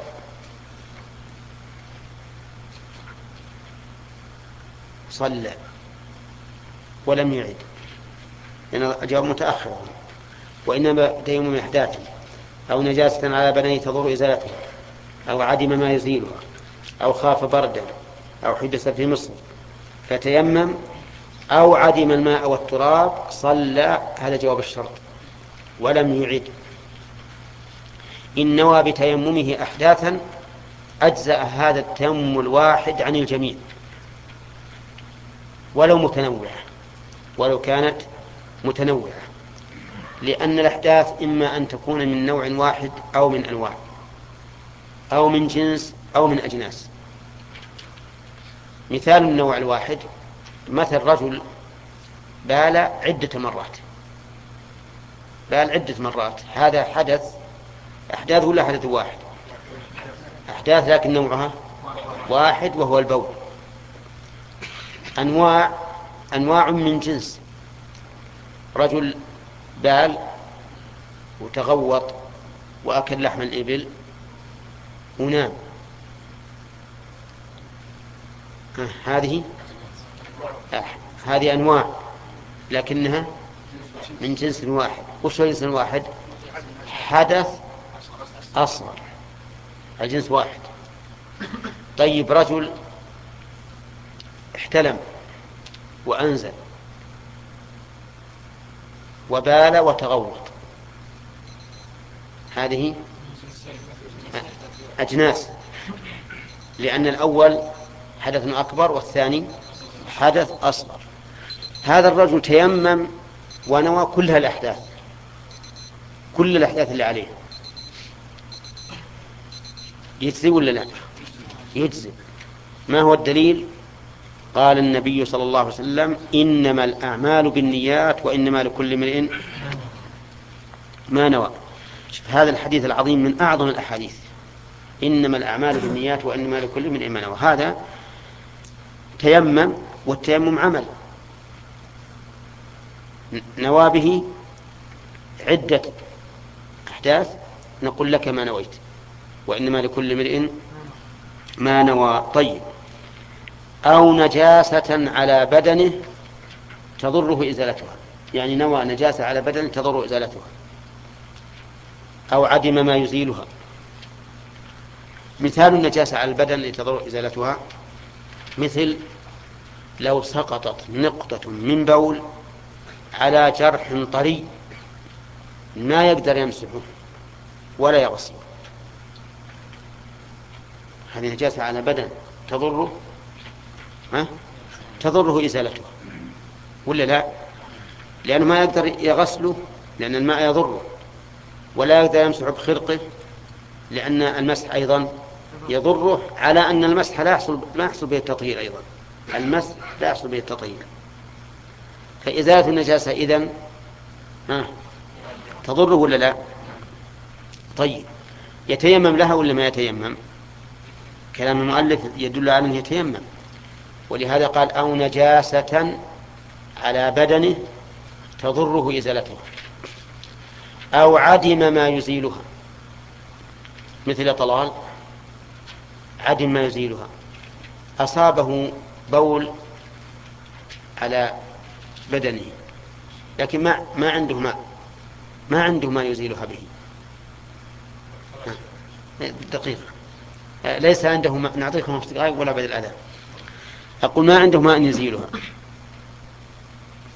Speaker 1: صلى. ولم يعد. لأن الجواب متأخر وإنما تيمم إحداثا أو نجاسة على بنيه تضر إزالتها أو عدم ما يزيلها أو خاف بردا أو حبس في مصر. فتيمم أو عدم الماء والتراب صلى هذا جواب الشرط ولم يعد. إن نوى بتيممه أحداثا أجزأ هذا التيمم الواحد عن الجميع. ولو متنوعة ولو كانت متنوعة. لأن الأحداث إما أن تكون من نوع واحد أو من أنواع أو من جنس أو من أجناس. مثال النوع الواحد مثل رجل بال عدة مرات. بال عدة مرات هذا حدث أحداث ولا حدث واحد. أحداث لكن نوعها واحد وهو البول. أنواع أنواع من جنس. رجل بال وتغوط وأكل لحم الإبل ونام. هذه؟ هذه أنواع لكنها من جنس واحد. وش هو جنس واحد؟ حدث أصغر الجنس واحد. طيب رجل احتلم وأنزل. وبال وتغوط. هذه أجناس. لأن الأول حدث أكبر والثاني حدث أصغر. هذا الرجل تيمم ونوى كل الأحداث. كل الأحداث اللي عليه. يجزي ولا لا؟ يجزي. ما هو الدليل؟ قال النبي صلى الله عليه وسلم إنما الأعمال بالنيات وإنما لكل امرئ ما نوى. شوف هذا الحديث العظيم من أعظم الأحاديث. إنما الأعمال بالنيات وإنما لكل امرئ ما نوى. هذا تيمم والتيمم عمل. نوى به عدة أحداث نقول لك ما نويت وإنما لكل امرئ ما نوى. طيب. أو نجاسة على بدنه تضره إزالتها. يعني نوى نجاسة على بدنه تضر إزالتها. أو عدم ما يزيلها. مثال النجاسة على البدن التي تضر إزالتها مثل لو سقطت نقطة من بول على جرح طري ما يقدر يمسحه ولا يغسله. هذه نجاسة على بدن تضره ها؟ تضره إزالتها ولا لا؟ لأنه ما يقدر يغسله لأن الماء يضره. ولا يقدر يمسح بخرقه لأن المسح أيضا يضره على أن المسح لا يحصل ما يحصل به التطهير أيضا. المسح لا يحصل به التطهير. فإزالة النجاسة إذن ها؟ تضره ولا لا؟ طيب. يتيمم لها ولا ما يتيمم؟ كلام المؤلف يدل على أنه يتيمم. ولهذا قال أو نجاسة على بدنه تضره إزالتها أو عدم ما يزيلها. مثل طلال عدم ما يزيلها. أصابه بول على بدنه. لكن ما ما عنده ماء. ما عنده ما يزيلها به. دقيقة ليس عنده ماء. نعطيكم دقائق ولا بعد الأذان. أقول ما عنده ماء يزيلها.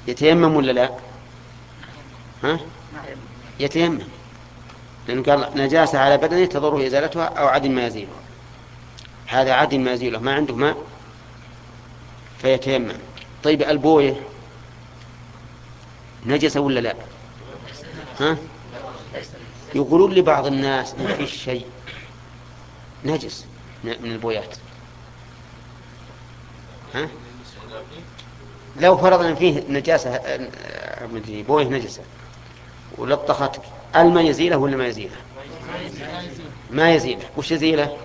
Speaker 1: يتيمم ولا لا؟ ها؟ يتيمم. لأنه قال نجاسة على بدنه تضره إزالتها أو عدم ما يزيلها. هذا عدم ما يزيله ما عنده ماء فيتيمم. طيب البوية؟ نجسة ولا لا؟ ها؟ يقولون لبعض الناس ما فيش شيء. نجس من البويات. ها؟ لو فرضنا فيه نجاسة مدري بويه نجسة ولطخت الماء يزيله ولا ما يزيله؟ ما يزيله. وش يزيله؟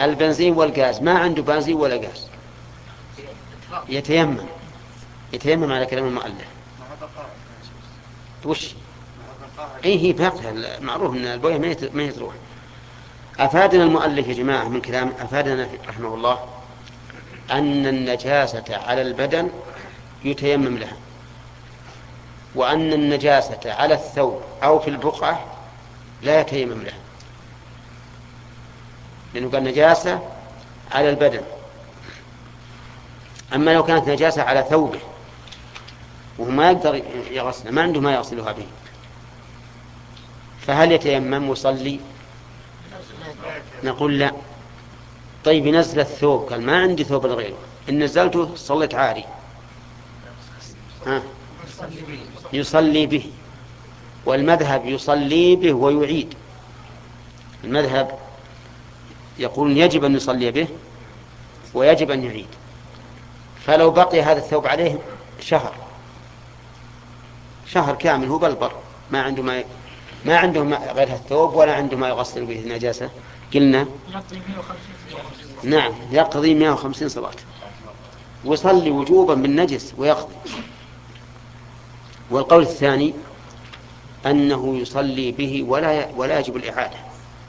Speaker 1: البنزين والغاز. ما عنده بنزين ولا غاز. يتيمم. يتيمم على كلام المؤلف. وش؟ اي هي باقية. معروف إن البويه ما يتروح. أفادنا المؤلف يا جماعة من كلام أفادنا رحمه الله. أن النجاسة على البدن يتيمم لها وأن النجاسة على الثوب أو في البقعة لا يتيمم لها لأنه قال نجاسة على البدن. أما لو كانت نجاسة على ثوبه وهو ما يقدر يغسلها ما عنده ما يغسلها به فهل يتيمم ويصلي؟ نقول لا. طيب ينزل الثوب. قال ما عندي ثوب غيره. إن نزلته صليت عاري ها؟ يصلي به. والمذهب يصلي به ويعيد. المذهب يقول يجب أن يصلي به ويجب أن يعيد. فلو بقي هذا الثوب عليه شهر. شهر كامل هو بلبر ما عنده ما ما عنده ما غير الثوب ولا عنده ما يغسل به النجاسة. قلنا نعم يقضي 150 صلاة. ويصلي وجوبا بالنجس ويقضي. والقول الثاني أنه يصلي به ولا ولا يجب الإعادة.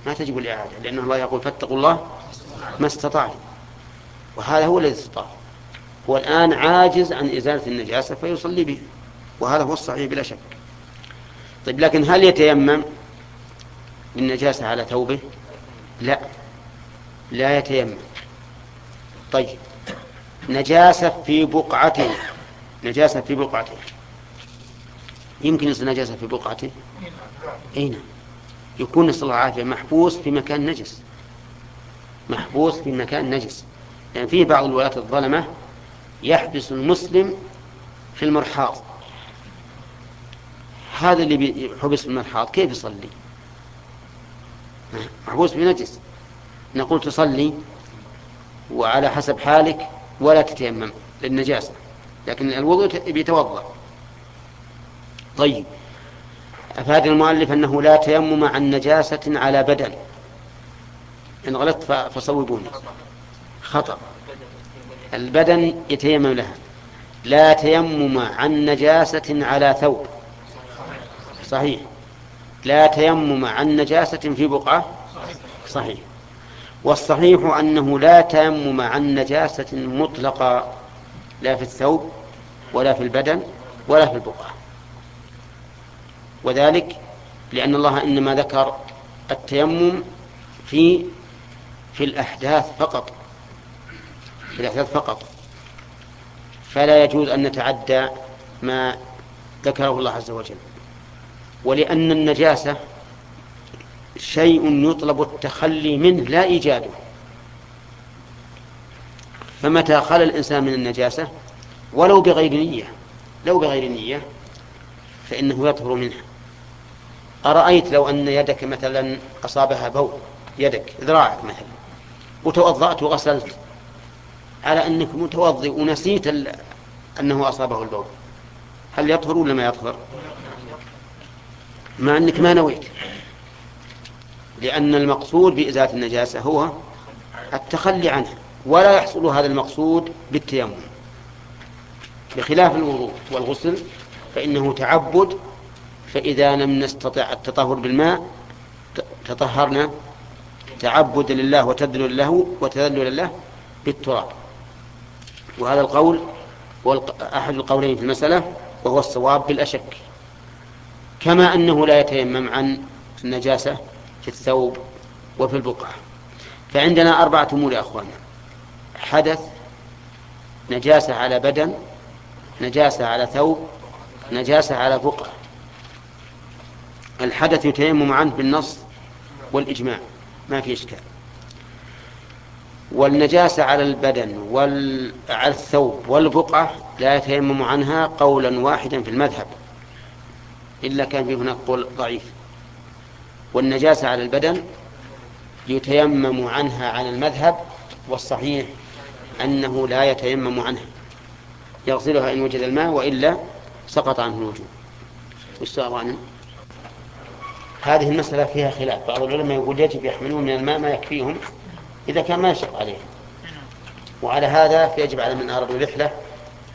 Speaker 1: ما تجب الإعادة لأن الله يقول فاتقوا الله ما استطعتم. وهذا هو الذي استطاع. هو الآن عاجز عن إزالة النجاسة فيصلي به. وهذا هو الصحيح بلا شك. طيب لكن هل يتيمم بالنجاسة على ثوبه؟ لا. لا يتيمم. طيب. نجاسة في بقعته. نجاسة في بقعته. يمكن يصير نجاسة في بقعته؟ أين نعم. يكون نسأل الله العافية محبوس في مكان نجس. محبوس في مكان نجس. يعني في بعض الولاة الظلمة يحبس المسلم في المرحاض. هذا اللي حبس في المرحاض. كيف يصلي؟ محبوس في نجس نقول تصلي وعلى حسب حالك ولا تتيمم للنجاسة لكن الوضوء بيتوضأ. طيب أفاد المؤلف أنه لا تيمم عن نجاسة على بدن. إن غلطت فصوبوني خطأ. البدن يتيمم لها. لا تيمم عن نجاسة على ثوب. صحيح. لا تيمم عن نجاسة في بقعة. صحيح. والصحيح أنه لا تيمم عن نجاسة مطلقة لا في الثوب ولا في البدن ولا في البقعة. وذلك لأن الله إنما ذكر التيمم في في الأحداث فقط. في الأحداث فقط. فلا يجوز أن نتعدى ما ذكره الله عز وجل. ولأن النجاسة شيء يطلب التخلي منه لا إيجاده. فمتى خلى الإنسان من النجاسة؟ ولو بغير نية لو بغير نية فإنه يطهر منها. أرأيت لو أن يدك مثلا أصابها بول يدك ذراعك مثلا وتوضأت وغسلت على أنك متوضئ ونسيت أنه أصابه البول هل يطهر ولا ما يطهر؟ مع أنك ما نويت. لأن المقصود بإزالة النجاسة هو التخلي عنها ولا يحصل هذا المقصود بالتيمم. بخلاف الوضوء والغسل فإنه تعبد فإذا لم نستطع التطهر بالماء تطهرنا تعبد لله وتذلل له وتذلل له بالتراب. وهذا القول أحد القولين في المسألة وهو الصواب بلا شك كما أنه لا يتيمم عن النجاسة في الثوب وفي البقعة. فعندنا أربعة أمور يا أخوانا. حدث نجاسة على بدن نجاسة على ثوب نجاسة على بقعة. الحدث يتيمم عنه بالنص والإجماع. ما في إشكال. والنجاسة على البدن وعلى الثوب والبقعة لا يتيمم عنها قولا واحدا في المذهب. إلا كان في هناك قول ضعيف. والنجاسة على البدن يتيمم عنها عن المذهب والصحيح أنه لا يتيمم عنها. يغسلها إن وجد الماء وإلا سقط عنه الوجوب والسؤال هذه المسألة فيها خلاف. بعض العلماء يقول يجب يحملون من الماء ما يكفيهم إذا كان ما يشق عليهم. وعلى هذا فيجب على من أرادوا رحلة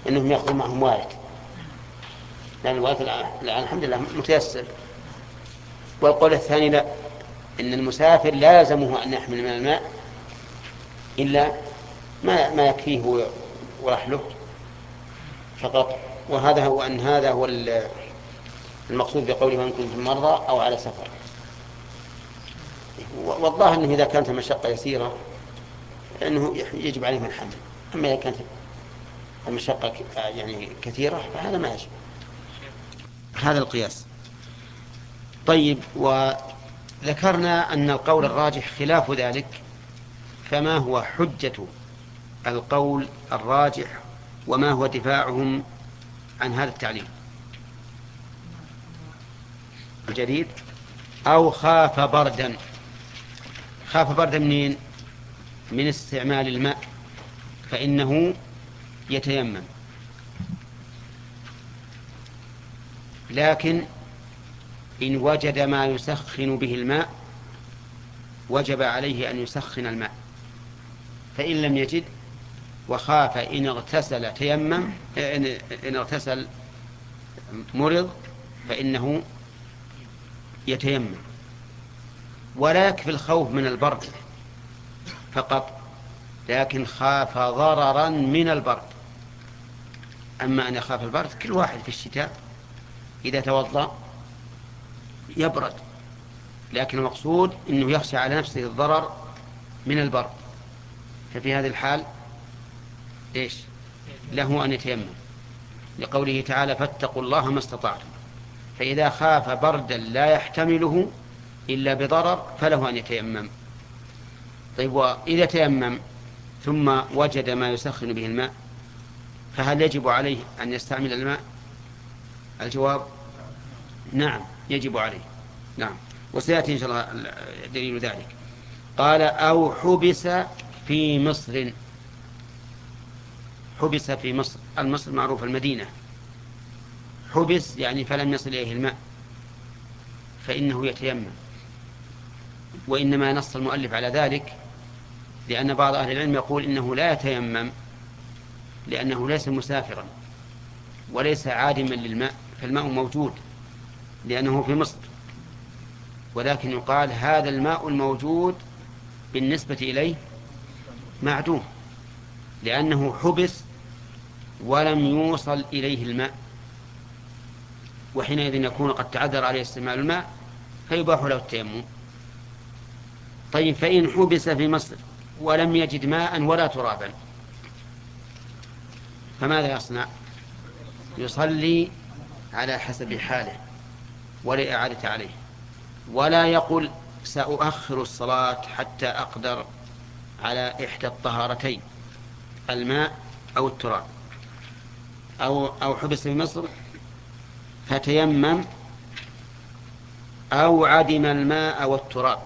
Speaker 1: أنهم يأخذوا معهم وارد. لأن الوارد الحمد لله متيسر. والقول الثاني لا إن المسافر لا يلزمه أن يحمل من الماء إلا ما ما يكفيه ورحله فقط. وهذا هو أن هذا هو المقصود بقوله من كنتم مرضى أو على سفر. والظاهر أنه إذا كانت المشقة يسيرة فإنه يجب عليهم الحمل. أما إذا كانت المشقة يعني كثيرة فهذا ما يجب. هذا القياس. طيب وذكرنا أن القول الراجح خلاف ذلك فما هو حجة القول الراجح وما هو دفاعهم عن هذا التعليل؟ الجديد أو خاف بردا. خاف بردا منين؟ من استعمال الماء فإنه يتيمم. لكن إن وجد ما يسخن به الماء وجب عليه أن يسخن الماء. فإن لم يجد وخاف إن اغتسل تيمم إن اغتسل مرض فإنه يتيمم. ولا يكفي الخوف من البرد فقط لكن خاف ضررا من البرد. أما أن يخاف البرد كل واحد في الشتاء إذا توضأ يبرد. لكن المقصود أنه يخشى على نفسه الضرر من البرد. ففي هذه الحال إيش؟ له أن يتيمم. لقوله تعالى فاتقوا الله ما استطعتم. فإذا خاف بردا لا يحتمله إلا بضرر فله أن يتيمم. طيب وإذا تيمم ثم وجد ما يسخن به الماء فهل يجب عليه أن يستعمل الماء؟ الجواب نعم. يجب عليه. نعم. وسيأتي إن شاء الله دليل ذلك. قال أو حبس في مصر. حبس في مصر. المصر معروف المدينة. حبس يعني فلم يصل إليه الماء فإنه يتيمم. وإنما نص المؤلف على ذلك لأن بعض أهل العلم يقول إنه لا يتيمم لأنه ليس مسافرا وليس عادما للماء فالماء موجود. لأنه في مصر. ولكن يقال هذا الماء الموجود بالنسبة إليه معدوم لأنه حبس ولم يوصل إليه الماء. وحينئذ يكون قد تعذر عليه استعمال الماء فيباح له التيمم. طيب فإن حبس في مصر ولم يجد ماء ولا ترابا فماذا يصنع؟ يصلي على حسب حاله. ولا إعادة عليه. ولا يقول سأؤخر الصلاة حتى أقدر على إحدى الطهارتين الماء أو التراب أو أو حبس في مصر فتيمم أو عدم الماء والتراب.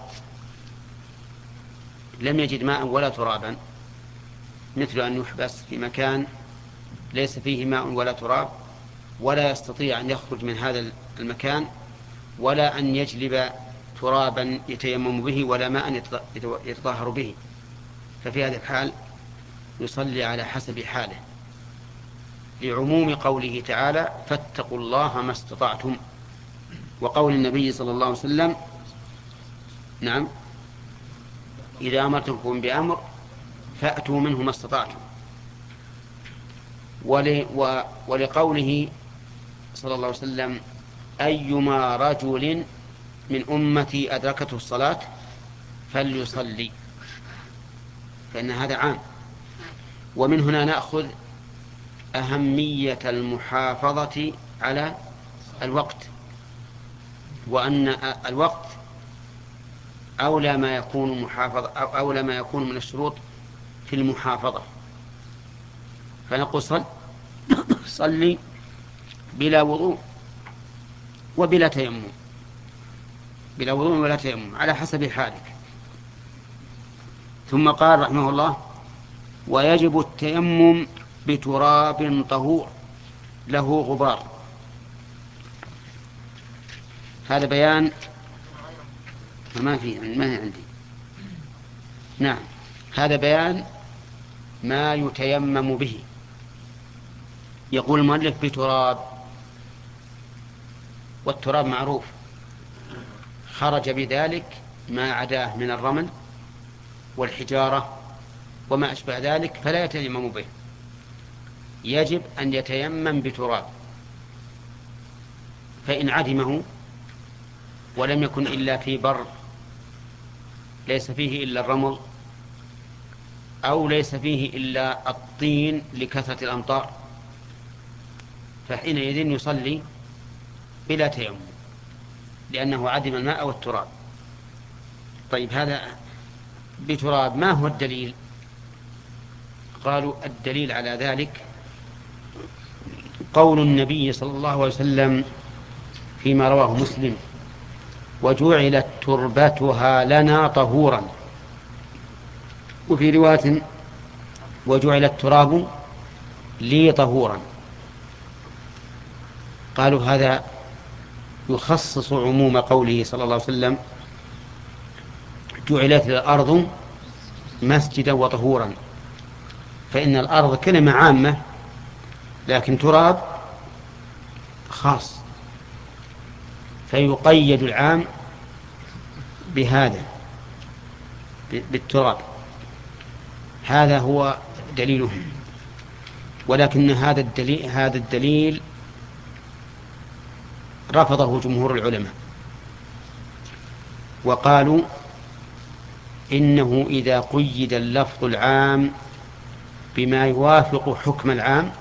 Speaker 1: لم يجد ماء ولا ترابا مثل أن يحبس في مكان ليس فيه ماء ولا تراب ولا يستطيع أن يخرج من هذا المكان ولا أن يجلب ترابا يتيمم به ولا ماء يتطهر به. ففي هذه الحال يصلي على حسب حاله. لعموم قوله تعالى فاتقوا الله ما استطعتم. وقول النبي صلى الله عليه وسلم نعم. إذا أمرتكم بأمر فأتوا منه ما استطعتم. ولقوله صلى الله عليه وسلم أيما رجل من أمتي أدركته الصلاة فليصلي. فإن هذا عام. ومن هنا نأخذ أهمية المحافظة على الوقت. وأن الوقت أولى ما يكون محافظة أو أولى ما يكون من الشروط في المحافظة. فنقول صل صلي بلا وضوء. وبلا تيمم. بلا وضوء ولا تيمم على حسب حالك. ثم قال رحمه الله ويجب التيمم بتراب طهور له غبار. هذا بيان ما في ما هي عندي. نعم هذا بيان ما يتيمم به. يقول المؤلف بتراب والتراب معروف. خرج بذلك ما عداه من الرمل والحجارة وما أشبه ذلك فلا يتيمم به. يجب أن يتيمم بتراب. فإن عدمه ولم يكن إلا في بر ليس فيه إلا الرمل أو ليس فيه إلا الطين لكثرة الأمطار فحينئذ يصلي بلا تيمم لأنه عدم الماء والتراب. طيب هذا بتراب ما هو الدليل؟ قالوا الدليل على ذلك قول النبي صلى الله عليه وسلم فيما رواه مسلم وجعلت تربتها لنا طهورا. وفي رواية وجعل التراب لي طهورا. قالوا هذا يخصص عموم قوله صلى الله عليه وسلم جعلت الأرض مسجدا وطهورا. فإن الأرض كلمة عامة لكن تراب خاص. فيقيد العام بهذا بالتراب. هذا هو دليله ولكن هذا الدليل هذا الدليل رفضه جمهور العلماء. وقالوا إنه إذا قيد اللفظ العام بما يوافق حكم العام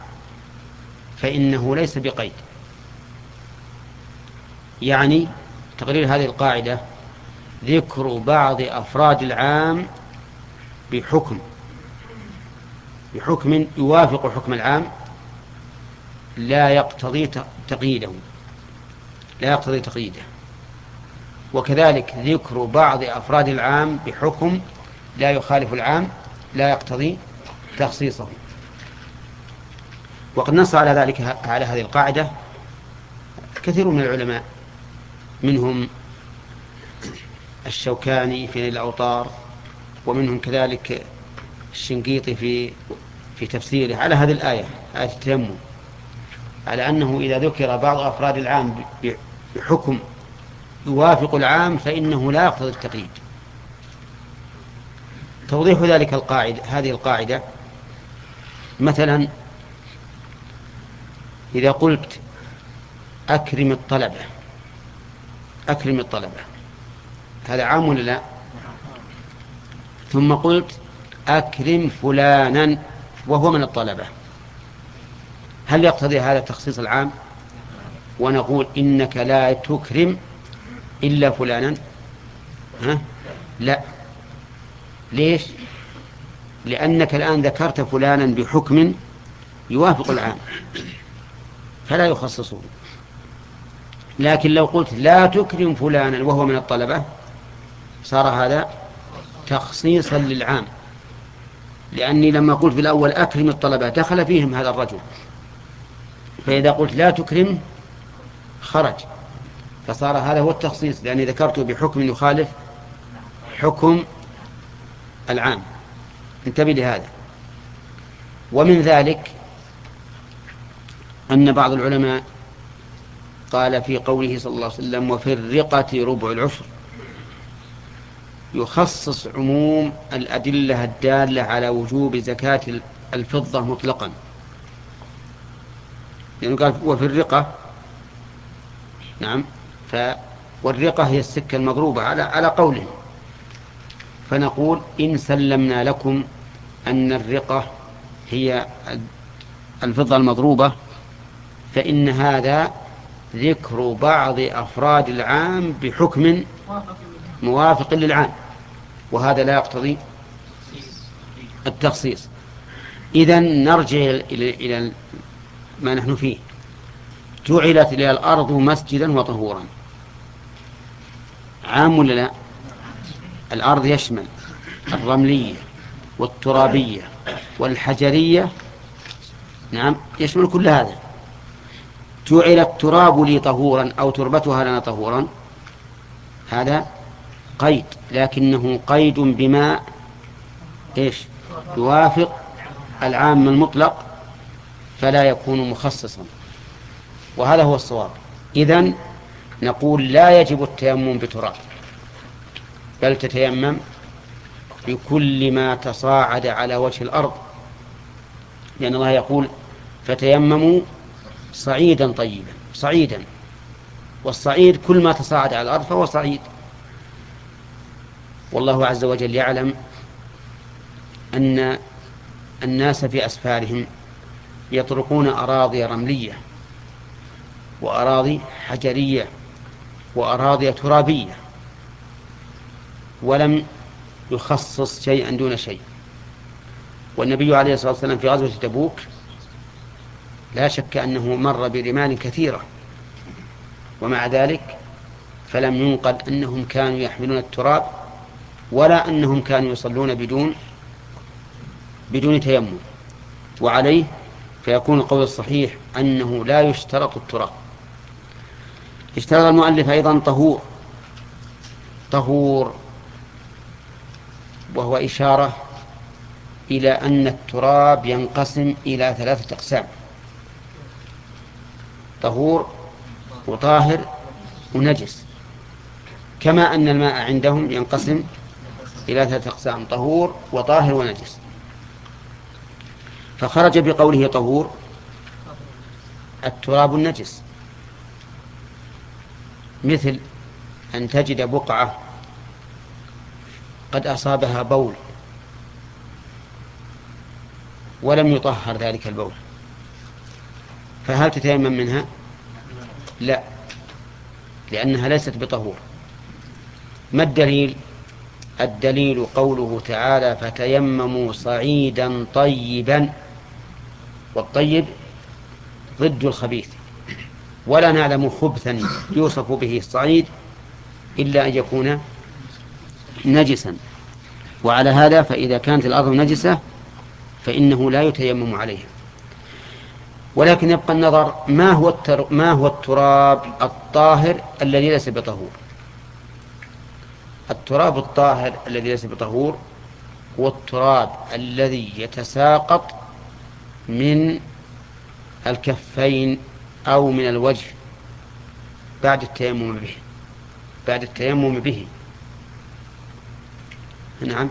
Speaker 1: فإنه ليس بقيد. يعني تقرير هذه القاعدة ذكر بعض أفراد العام بحكم بحكم يوافق حكم العام لا يقتضي تقييده. لا يقتضي تقييده. وكذلك ذكر بعض أفراد العام بحكم لا يخالف العام لا يقتضي تخصيصه وقد نص على ذلك على هذه القاعدة كثير من العلماء منهم الشوكاني في الأوطار ومنهم كذلك الشنقيطي في في تفسيره على هذه الآية آية التيمم على أنه إذا ذكر بعض أفراد العام بحكم يوافق العام فإنه لا يقتضي التقييد. توضيح ذلك القاعدة هذه القاعدة. مثلا إذا قلت أكرم الطلبة أكرم الطلبة هذا عام ولا لا؟ ثم قلت أكرم فلانا وهو من الطلبة. هل يقتضي هذا تخصيص العام؟ ونقول إنك لا تكرم إلا فلانا. ها؟ لا. ليش؟ لأنك الآن ذكرت فلانا بحكم يوافق العام. فلا يخصصه. لكن لو قلت لا تكرم فلانا وهو من الطلبة صار هذا تخصيصا للعام. لأني لما قلت في الأول أكرم الطلبة دخل فيهم هذا الرجل. فإذا قلت لا تكرم خرج. فصار هذا هو التخصيص لأني ذكرته بحكم يخالف حكم العام. انتبه لهذا. ومن ذلك أن بعض العلماء قال في قوله صلى الله عليه وسلم وفي الرقة ربع العشر يخصص عموم الأدلة الدالة على وجوب زكاة الفضة مطلقا. لأنه يعني قال وفي الرقة نعم. ف والرقة هي السكة المضروبة على على قوله فنقول إن سلمنا لكم أن الرقة هي الفضة المضروبة فإن هذا ذكر بعض أفراد العام بحكم موافق للعام وهذا لا يقتضي التخصيص. إذا نرجع إلى ما نحن فيه. جعلت لي الأرض مسجدا وطهورا. عام ولا لا؟ الأرض يشمل الرملية والترابية والحجرية. نعم يشمل كل هذا. جعل التراب لي طهورا أو تربتها لنا طهورا. هذا قيد لكنه قيد بما إيش؟ يوافق العام المطلق فلا يكون مخصصا. وهذا هو الصواب. إذن نقول لا يجب التيمم بتراب بل تتيمم بكل ما تصاعد على وجه الأرض. لأن الله يقول فتيمموا صعيدا طيبا صعيدا. والصعيد كل ما تصاعد على الأرض فهو صعيد. والله عز وجل يعلم أن الناس في أسفارهم يطرقون أراضي رملية. وأراضي حجرية وأراضي ترابية ولم يخصص شيئا دون شيء. والنبي عليه الصلاة والسلام في غزوة تبوك لا شك أنه مر برمال كثيرة. ومع ذلك فلم ينقل أنهم كانوا يحملون التراب ولا أنهم كانوا يصلون بدون بدون تيمم. وعليه فيكون القول الصحيح أنه لا يشترط التراب. اشترط المؤلف أيضا طهور. طهور وهو إشارة إلى أن التراب ينقسم إلى ثلاثة أقسام. طهور وطاهر ونجس. كما أن الماء عندهم ينقسم إلى ثلاثة أقسام طهور وطاهر ونجس. فخرج بقوله طهور التراب النجس. مثل أن تجد بقعة قد أصابها بول ولم يطهر ذلك البول فهل تتيمم منها؟ لا لأنها ليست بطهور. ما الدليل؟ الدليل قوله تعالى فتيمموا صعيدا طيبا والطيب ضد الخبيث. ولا نعلم خبثا يوصف به الصعيد إلا أن يكون نجسا وعلى هذا فإذا كانت الأرض نجسة فإنه لا يتيمم عليها ولكن يبقى النظر ما هو. ما هو التراب الطاهر الذي ليس بطهور التراب الطاهر الذي ليس بطهور هو التراب الذي يتساقط من الكفين أو من الوجه بعد التيمم به بعد التيمم به. نعم.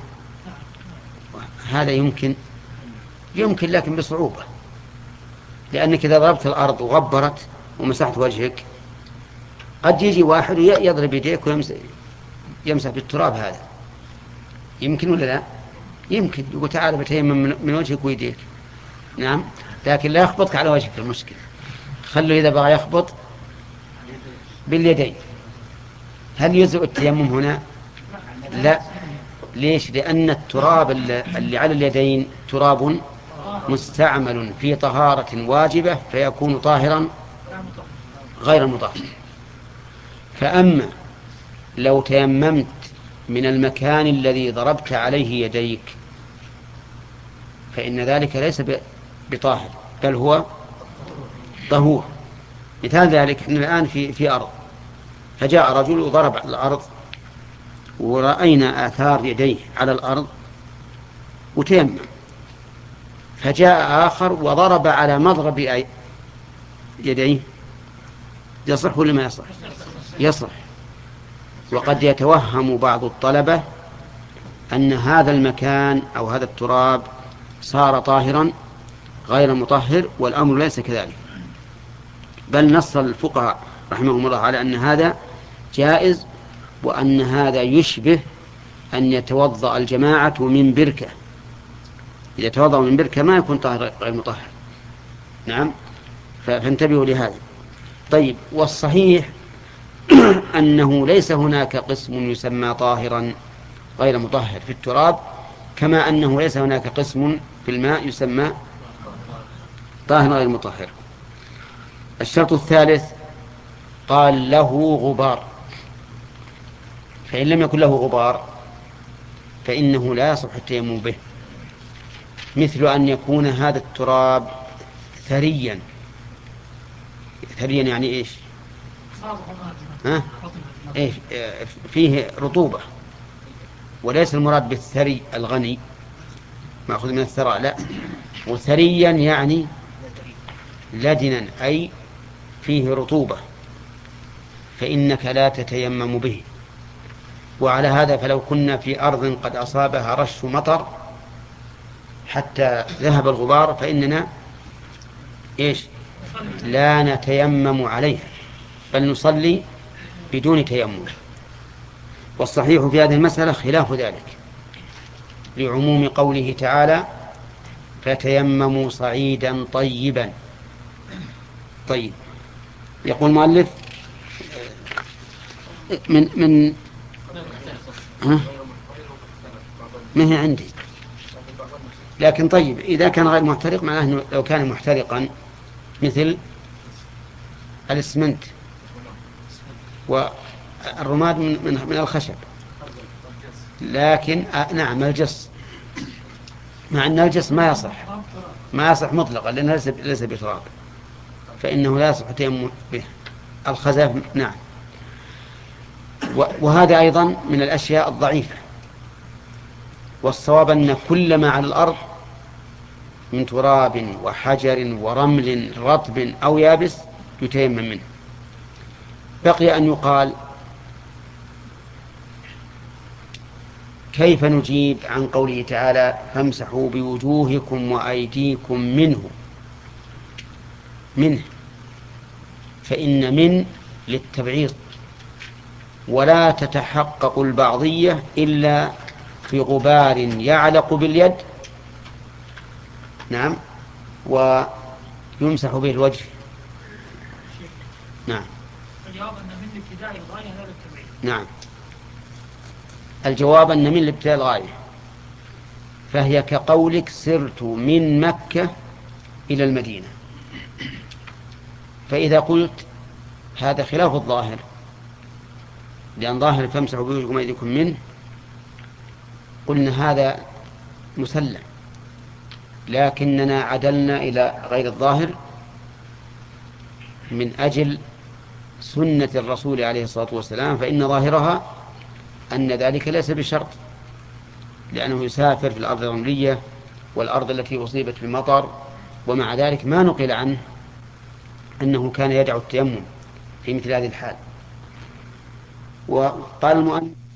Speaker 1: هذا يمكن يمكن لكن بصعوبة. لأنك إذا ضربت الأرض وغبرت ومسحت وجهك قد يجي واحد يضرب يديك ويمسح يمسح بالتراب هذا. يمكن ولا لا؟ يمكن. يقول تعال بتيمم من وجهك ويديك. نعم. لكن لا يخبطك على وجهك المشكلة. خلوا إذا بغى يخبط باليدين هل يجزئ التيمم هنا؟ لا ليش؟ لأن التراب اللي على اليدين تراب مستعمل في طهارة واجبة فيكون طاهرا غير مطهر فأما لو تيممت من المكان الذي ضربت عليه يديك فإن ذلك ليس بطاهر بل هو طهور. مثال ذلك إحنا الآن في في أرض. فجاء رجل وضرب على الأرض ورأينا آثار يديه على الأرض وتيمم. فجاء آخر وضرب على مضرب يديه. يصح ولا ما يصح؟ يصح. وقد يتوهم بعض الطلبة أن هذا المكان أو هذا التراب صار طاهرا غير مطهر والأمر ليس كذلك. بل نص الفقهاء رحمهم الله على أن هذا جائز وأن هذا يشبه أن يتوضأ الجماعة من بركة. إذا توضأ من بركة ما يكون طاهر غير مطهر. نعم؟ فانتبهوا لهذا. طيب والصحيح [clears throat] أنه ليس هناك قسم يسمى طاهرا غير مطهر في التراب كما أنه ليس هناك قسم في الماء يسمى طاهر غير مطهر. الشرط الثالث قال له غبار. فإن لم يكن له غبار فإنه لا يصح التيمم به مثل أن يكون هذا التراب ثريا. ثريا يعني إيش؟ ها؟ إيش؟ فيه رطوبة. وليس المراد بالثري الغني مأخوذ من الثراء لا. وثريا يعني لدنا أي فيه رطوبة فإنك لا تتيمم به. وعلى هذا فلو كنا في أرض قد أصابها رش مطر حتى ذهب الغبار فإننا إيش؟ لا نتيمم عليها بل نصلي بدون تيمم. والصحيح في هذه المسألة خلاف ذلك لعموم قوله تعالى فتيمموا صعيدا طيبا. طيب. يقول المؤلف من من ها؟ ما هي عندي. لكن طيب إذا كان غير محترق معناه أنه لو كان محترقا مثل الإسمنت والرماد من, من, من الخشب. لكن آه نعم الجص. مع أن الجص ما يصح ما يصح مطلقا لأنه ليس ليس فإنه لا يصح تيمم به. الخزاف نعم. وهذا أيضا من الأشياء الضعيفة. والصواب أن كل ما على الأرض من تراب وحجر ورمل رطب أو يابس يتيمم منه. بقي أن يقال كيف نجيب عن قوله تعالى فامسحوا بوجوهكم وأيديكم منه؟ منه فإن من للتبعيض. ولا تتحقق البعضية إلا في غبار يعلق باليد. نعم. ويمسح به الوجه. نعم. الجواب أن من الابتداء الغاية لا للتبعيض. نعم. الجواب أن من الابتداء الغاية. فهي كقولك سرت من مكة إلى المدينة. فإذا قلت هذا خلاف الظاهر لأن ظاهر فامسحوا بوجوهكم أيديكم منه قلنا هذا مسلم لكننا عدلنا إلى غير الظاهر من أجل سنة الرسول عليه الصلاة والسلام فإن ظاهرها أن ذلك ليس بشرط لأنه يسافر في الأرض الرملية والأرض التي أصيبت بالمطر ومع ذلك ما نقل عنه. أنه كان يدعو التيمم في مثل هذه الحال. وقال المؤلف